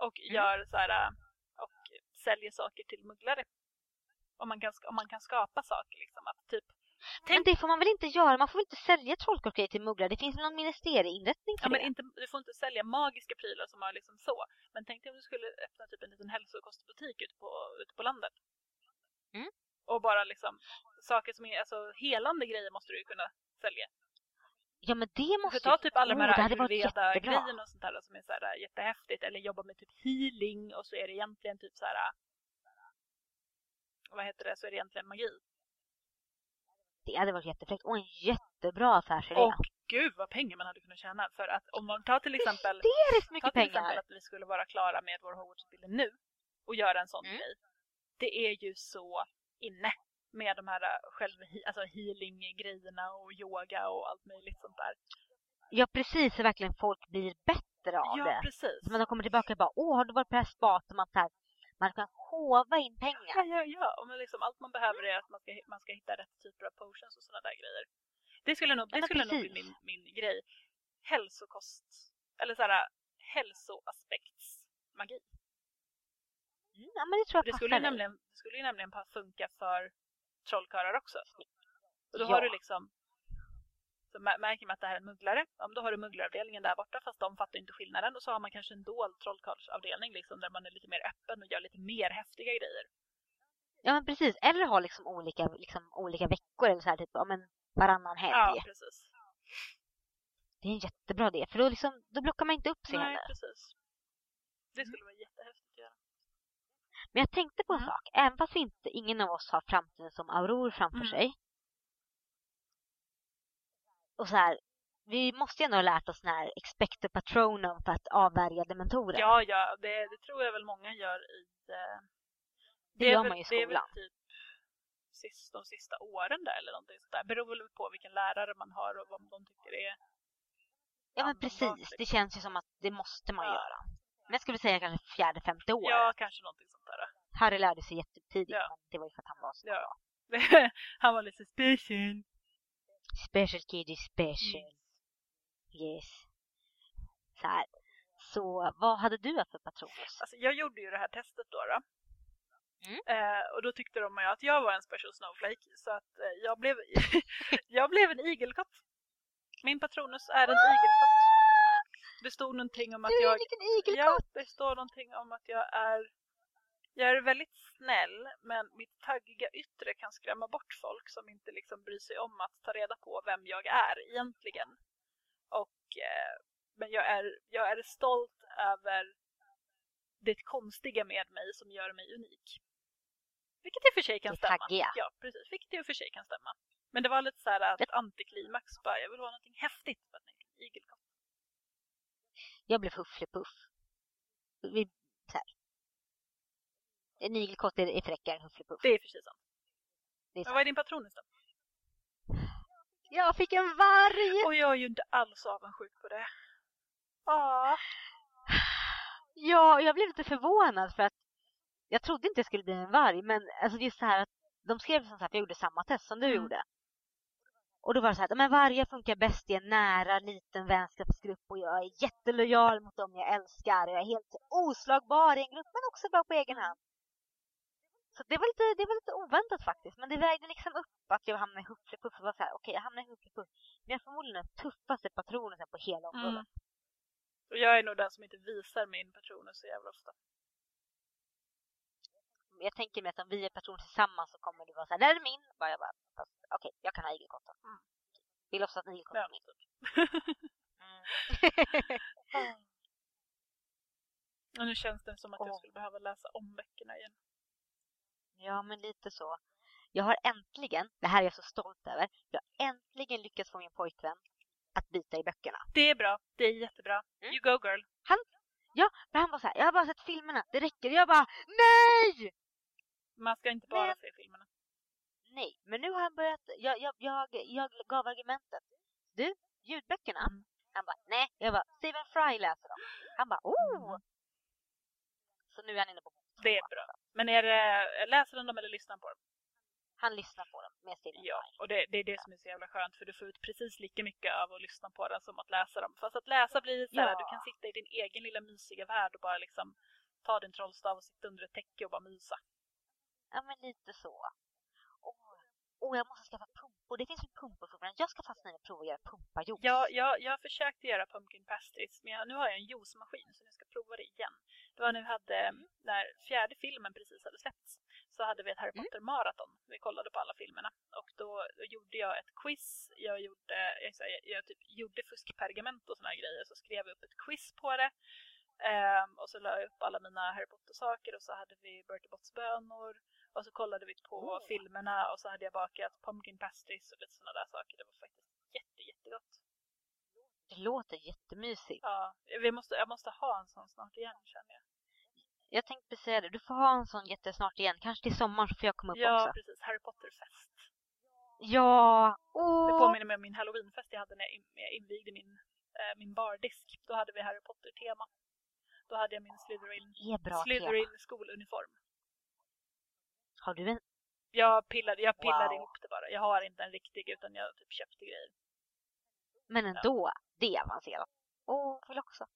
och Mm. gör så här äh, och säljer saker till mugglare. Om man kan, om man kan skapa saker liksom. Att typ, Men det får man väl inte göra? Man får väl inte sälja trollkarlsgrejer till mugglare? Det finns väl någon ministerieinrättning för ja, men det? inte, du får inte sälja magiska prylar som har liksom så. Men tänk dig om du skulle öppna typ en liten hälsokostbutik ute på, ute på landet. Mm. Och bara liksom saker som är, alltså helande grejer måste du ju kunna sälja. Ja, men det måste får ta typ alla de Oh, det här. Ayurveda-grejerna och sånt där som är så här jättehäftigt. Eller jobba med typ healing och så är det egentligen typ så här vad heter det, så är det egentligen magi. Det hade varit jättefräckt. Och en jättebra affärsidé. Och gud vad pengar man hade kunnat tjäna. För att om man tar till exempel, Hysteriskt ta mycket till exempel pengar! att vi skulle vara klara med vår Hogwarts-utbildning nu och göra en sån Mm. grej. Det är ju så inne med de här själv, alltså healing-grejerna och yoga och allt möjligt sånt där. Ja, precis. Så verkligen folk blir bättre av Ja, det. precis. Så man kommer tillbaka och bara, åh, har du varit på det här spat? Och man, så här, man kan hova in pengar. Ja, ja, ja. Och liksom, allt man behöver är att man ska, man ska hitta rätt typer av potions och sådana där grejer. Det skulle nog, Ja, det men skulle nog bli min, min grej. Hälsokost, eller såhär hälsoaspektsmagi. Mm, ja, men det tror jag Det skulle, nämligen, det skulle ju nämligen funka för trollkarlar också. Och då Ja. har du liksom så mär- märker man att det här är en mugglare, ja, då har du mugglaravdelningen där borta fast de fattar inte skillnaden. Och så har man kanske en dold trollkarlsavdelning liksom, där man är lite mer öppen och gör lite mer häftiga grejer. Ja, men precis. Eller ha liksom olika, liksom, olika veckor. Eller så här, typ, ja, men varannan helg. Ja, precis. Det är en jättebra idé, för då, liksom, då blockar man inte upp sig Nej, heller. precis. Det skulle vara göra. Men jag tänkte på en Mm. sak, även fast vi inte, ingen av oss har framtiden som Auror framför Mm. sig. Och så här, vi måste ju ändå ha lärt oss den här expecto patronum för att avvärja dementorer. Ja, ja, det, det tror jag väl många gör i... Eh, det är gör väl- man ju i Det är väl skolan. typ sist, de sista åren där eller någonting sånt där. Beror väl på vilken lärare man har och vad de tycker är... Ja men precis, det liksom. känns ju som att det måste man Ja. göra. Men jag skulle säga kanske fjärde, femte år. Ja, kanske någonting där. Harry lärde sig jättetidigt, Ja. men det var ju för att han var så Ja. bra. Han var lite special. Special kid is special. Mm. Yes. Så här. Så vad hade du för patronus? Alltså, jag gjorde ju det här testet då. då. Mm. Eh, och då tyckte de att jag var en special snowflake. Så att eh, jag, blev, jag blev en igelkott. Min patronus är en igelkott. Det stod någonting om att Du är jag... en liten igelkott! Ja, det står någonting om att jag är... Jag är väldigt snäll, men mitt taggiga yttre kan skrämma bort folk som inte liksom bryr sig om att ta reda på vem jag är egentligen. Och, eh, men jag är, jag är stolt över det konstiga med mig som gör mig unik. Vilket i och för sig kan stämma. taggiga. Ja, precis. Vilket i och för sig kan stämma. Men det var lite så här ett antiklimax. Bara, jag vill ha någonting häftigt för att igelkott. Jag blev Hufflepuff. Vi, så här. En igelkott är är fräckare än Hufflepuff. Det är sig sant. Det är vad är din patronus då? Jag fick en varg! Och jag är ju inte alls avundsjuk på det. Ja, Ja, jag blev lite förvånad för att jag trodde inte det skulle bli en varg, men alltså just så här att de skrev som sagt, jag gjorde samma test som du Mm. gjorde. Och då var det så här, men vargar funkar bäst i en nära liten vänskapsgrupp och jag är jättelojal mot dem jag älskar. Jag är helt oslagbar i en grupp men också bra på egen hand. Så det var lite, det var lite oväntat faktiskt, men det vägde liksom upp att jag hamnade i Hufflepuff. Det var så här, okej jag hamnade i Hufflepuff, men jag är förmodligen den tuffaste patronen på hela området. mm. Och jag är nog den som inte visar min patronus så jävla ofta. Jag tänker mig att om vi är patroner tillsammans så kommer du vara så här, där är min. Bara jag bara, okej, jag kan ha igelkotten. Mm. Vi låtsas att igelkotten Ja, är min. typ. Mm. Och nu känns det som att jag Åh. skulle behöva läsa om böckerna igen. Ja, men lite så. Jag har äntligen, det här är jag så stolt över, jag har äntligen lyckats få min pojkvän att bita i böckerna. Det är bra, det är jättebra. Mm. You go girl. Ja, för han var så här, jag har bara sett filmerna, det räcker. Jag bara, nej! Man ska inte bara Men- se filmerna. Nej, men nu har han börjat, jag, jag, jag, jag gav argumentet. Du, ljudböckerna? Mm. Han bara, nej. Jag bara, Stephen Fry läser dem. Han bara, oh! Mm. Så nu är han inne på bok Det är bra. Men är det, läser han dem eller lyssnar på dem? Han lyssnar på dem med Stephen Ja, och det, det är det som är så jävla skönt för du får ut precis lika mycket av att lyssna på den som att läsa dem. Fast att läsa blir så här, Ja. du kan sitta i din egen lilla mysiga värld och bara liksom ta din trollstav och sitta under ett täcke och bara mysa. Ja, men lite så. Oh, jag måste skaffa pumpor. Det finns ju pumpor fortfarande. Jag ska fastna i och prova att göra pumpajuice. Jag, jag, jag försökte göra pumpkin pastries men jag, nu har jag en juicemaskin så jag ska prova det igen. Det var när vi hade, när fjärde filmen precis hade släppts så hade vi ett Harry Mm. Potter-maraton. Vi kollade på alla filmerna och då, gjorde jag ett quiz. Jag gjorde, jag, jag, jag typ gjorde fuskpergament och såna här grejer så skrev jag upp ett quiz på det. Ehm, och så la jag upp alla mina Harry Potter-saker och så hade vi Bertie Botts bönor och så kollade vi på Oh. filmerna och så hade jag bakat pumpkin pastries och lite sådana där saker. Det var faktiskt jätte, jättegott. Det låter jättemysigt. Ja, vi måste, jag måste ha en sån snart igen känner jag. Jag tänkte säga det. Du får ha en sån jättesnart igen. Kanske till sommaren så får jag komma upp Ja, också. precis. Harry Potter-fest. Ja! Det Åh! påminner mig om min halloweenfest jag hade när jag in- jag invigde min, eh, min bardisk. Då hade vi Harry Potter-tema. Då hade jag min Slytherin, Det är bra tema. Slytherin skoluniform. Har du en? Jag pillade, jag pillade Wow. ihop det bara. Jag har inte en riktig utan jag typ köpte grejer. Men ändå. Det är avancerat. Åh, jag vill också.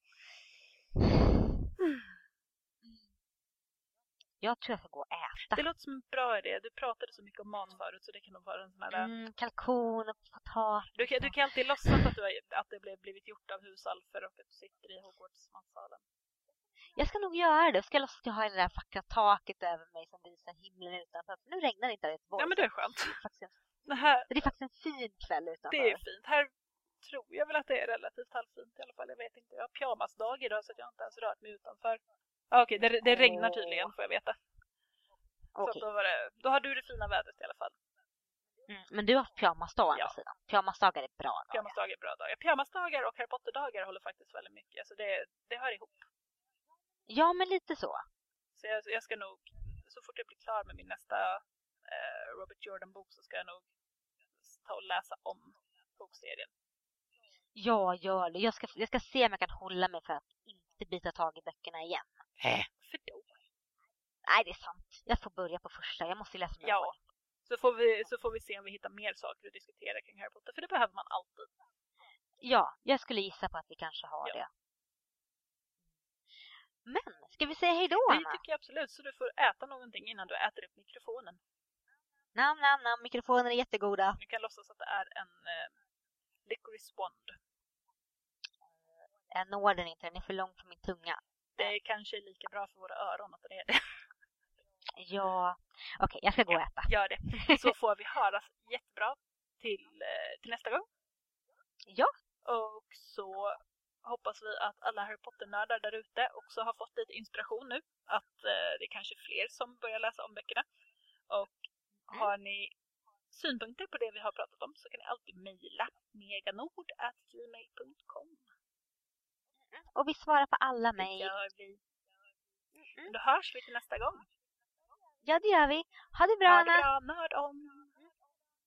Jag tror jag ska gå och äta. Det låter som en bra idé. Du pratade så mycket om mat förut så det kan nog vara en sån här... Mm, kalkon och potatis. Du, kan, du kan alltid låtsas att, du har, att det blev blivit gjort av husalfer och att du sitter i Hogwarts-matsalen. Jag ska nog göra det. Jag ska låtsas att jag har det där vackra taket över mig som visar himlen utanför. För nu regnar det inte i Göteborg. Ja men det är skönt. Faktiskt. Det, här, Det är faktiskt en fin kväll utanför. det är fint. Här tror jag väl att det är relativt halvfint i alla fall. Jag vet inte. Jag har pyjamasdag idag så jag inte ens rört mig utanför. Ah, Okej, det, det regnar tydligen får jag veta. Så Okej. att då, var det, då har du det fina vädret i alla fall. Mm. Men du har pyjamasdag å andra Ja. sidan. Pyjamasdagar är bra dagar. Pyjamasdagar är bra dagar. Pyjamasdagar och Harry Potter-dagar håller faktiskt väldigt mycket. Så det, det hör ihop. Ja, men lite så. Så jag, jag ska nog, så fort jag blir klar med min nästa eh, Robert Jordan-bok så ska jag nog ta och läsa om bokserien. Ja, gör det. Jag ska, jag ska se om jag kan hålla mig för att inte bita tag i böckerna igen. För då? Nej, det är sant. Jag får börja på första. Jag måste ju läsa mig Ja. Så får, vi, så får vi se om vi hittar mer saker att diskutera kring Harry Potter, för det behöver man alltid. Ja, jag skulle gissa på att vi kanske har Ja. det. Men, ska vi säga hej då, Det Anna? tycker jag absolut, så du får äta någonting innan du äter upp mikrofonen. Nam, nam, nam. Mikrofonerna är jättegoda. Du kan låtsas att det är en eh, licorice wand. Jag når den inte. Den är för lång för min tunga. Det kanske är lika bra för våra öron att det är det. Ja, okej, jag ska gå och äta. Gör det. Så får vi höras jättebra till, eh, till nästa gång. Ja. Och så hoppas vi att alla Harry Potter-nördar där ute också har fått lite inspiration nu. Att eh, det är kanske fler som börjar läsa om böckerna. Och Mm. har ni synpunkter på det vi har pratat om så kan ni alltid mejla meganord.gmail.com. Och vi svarar på alla Det mejl. gör vi. Mm. Då hörs vi till nästa gång. Ja, det gör vi. Ha det bra, Ha det Anna. bra, nörd om!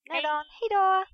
Nördon. Hej då!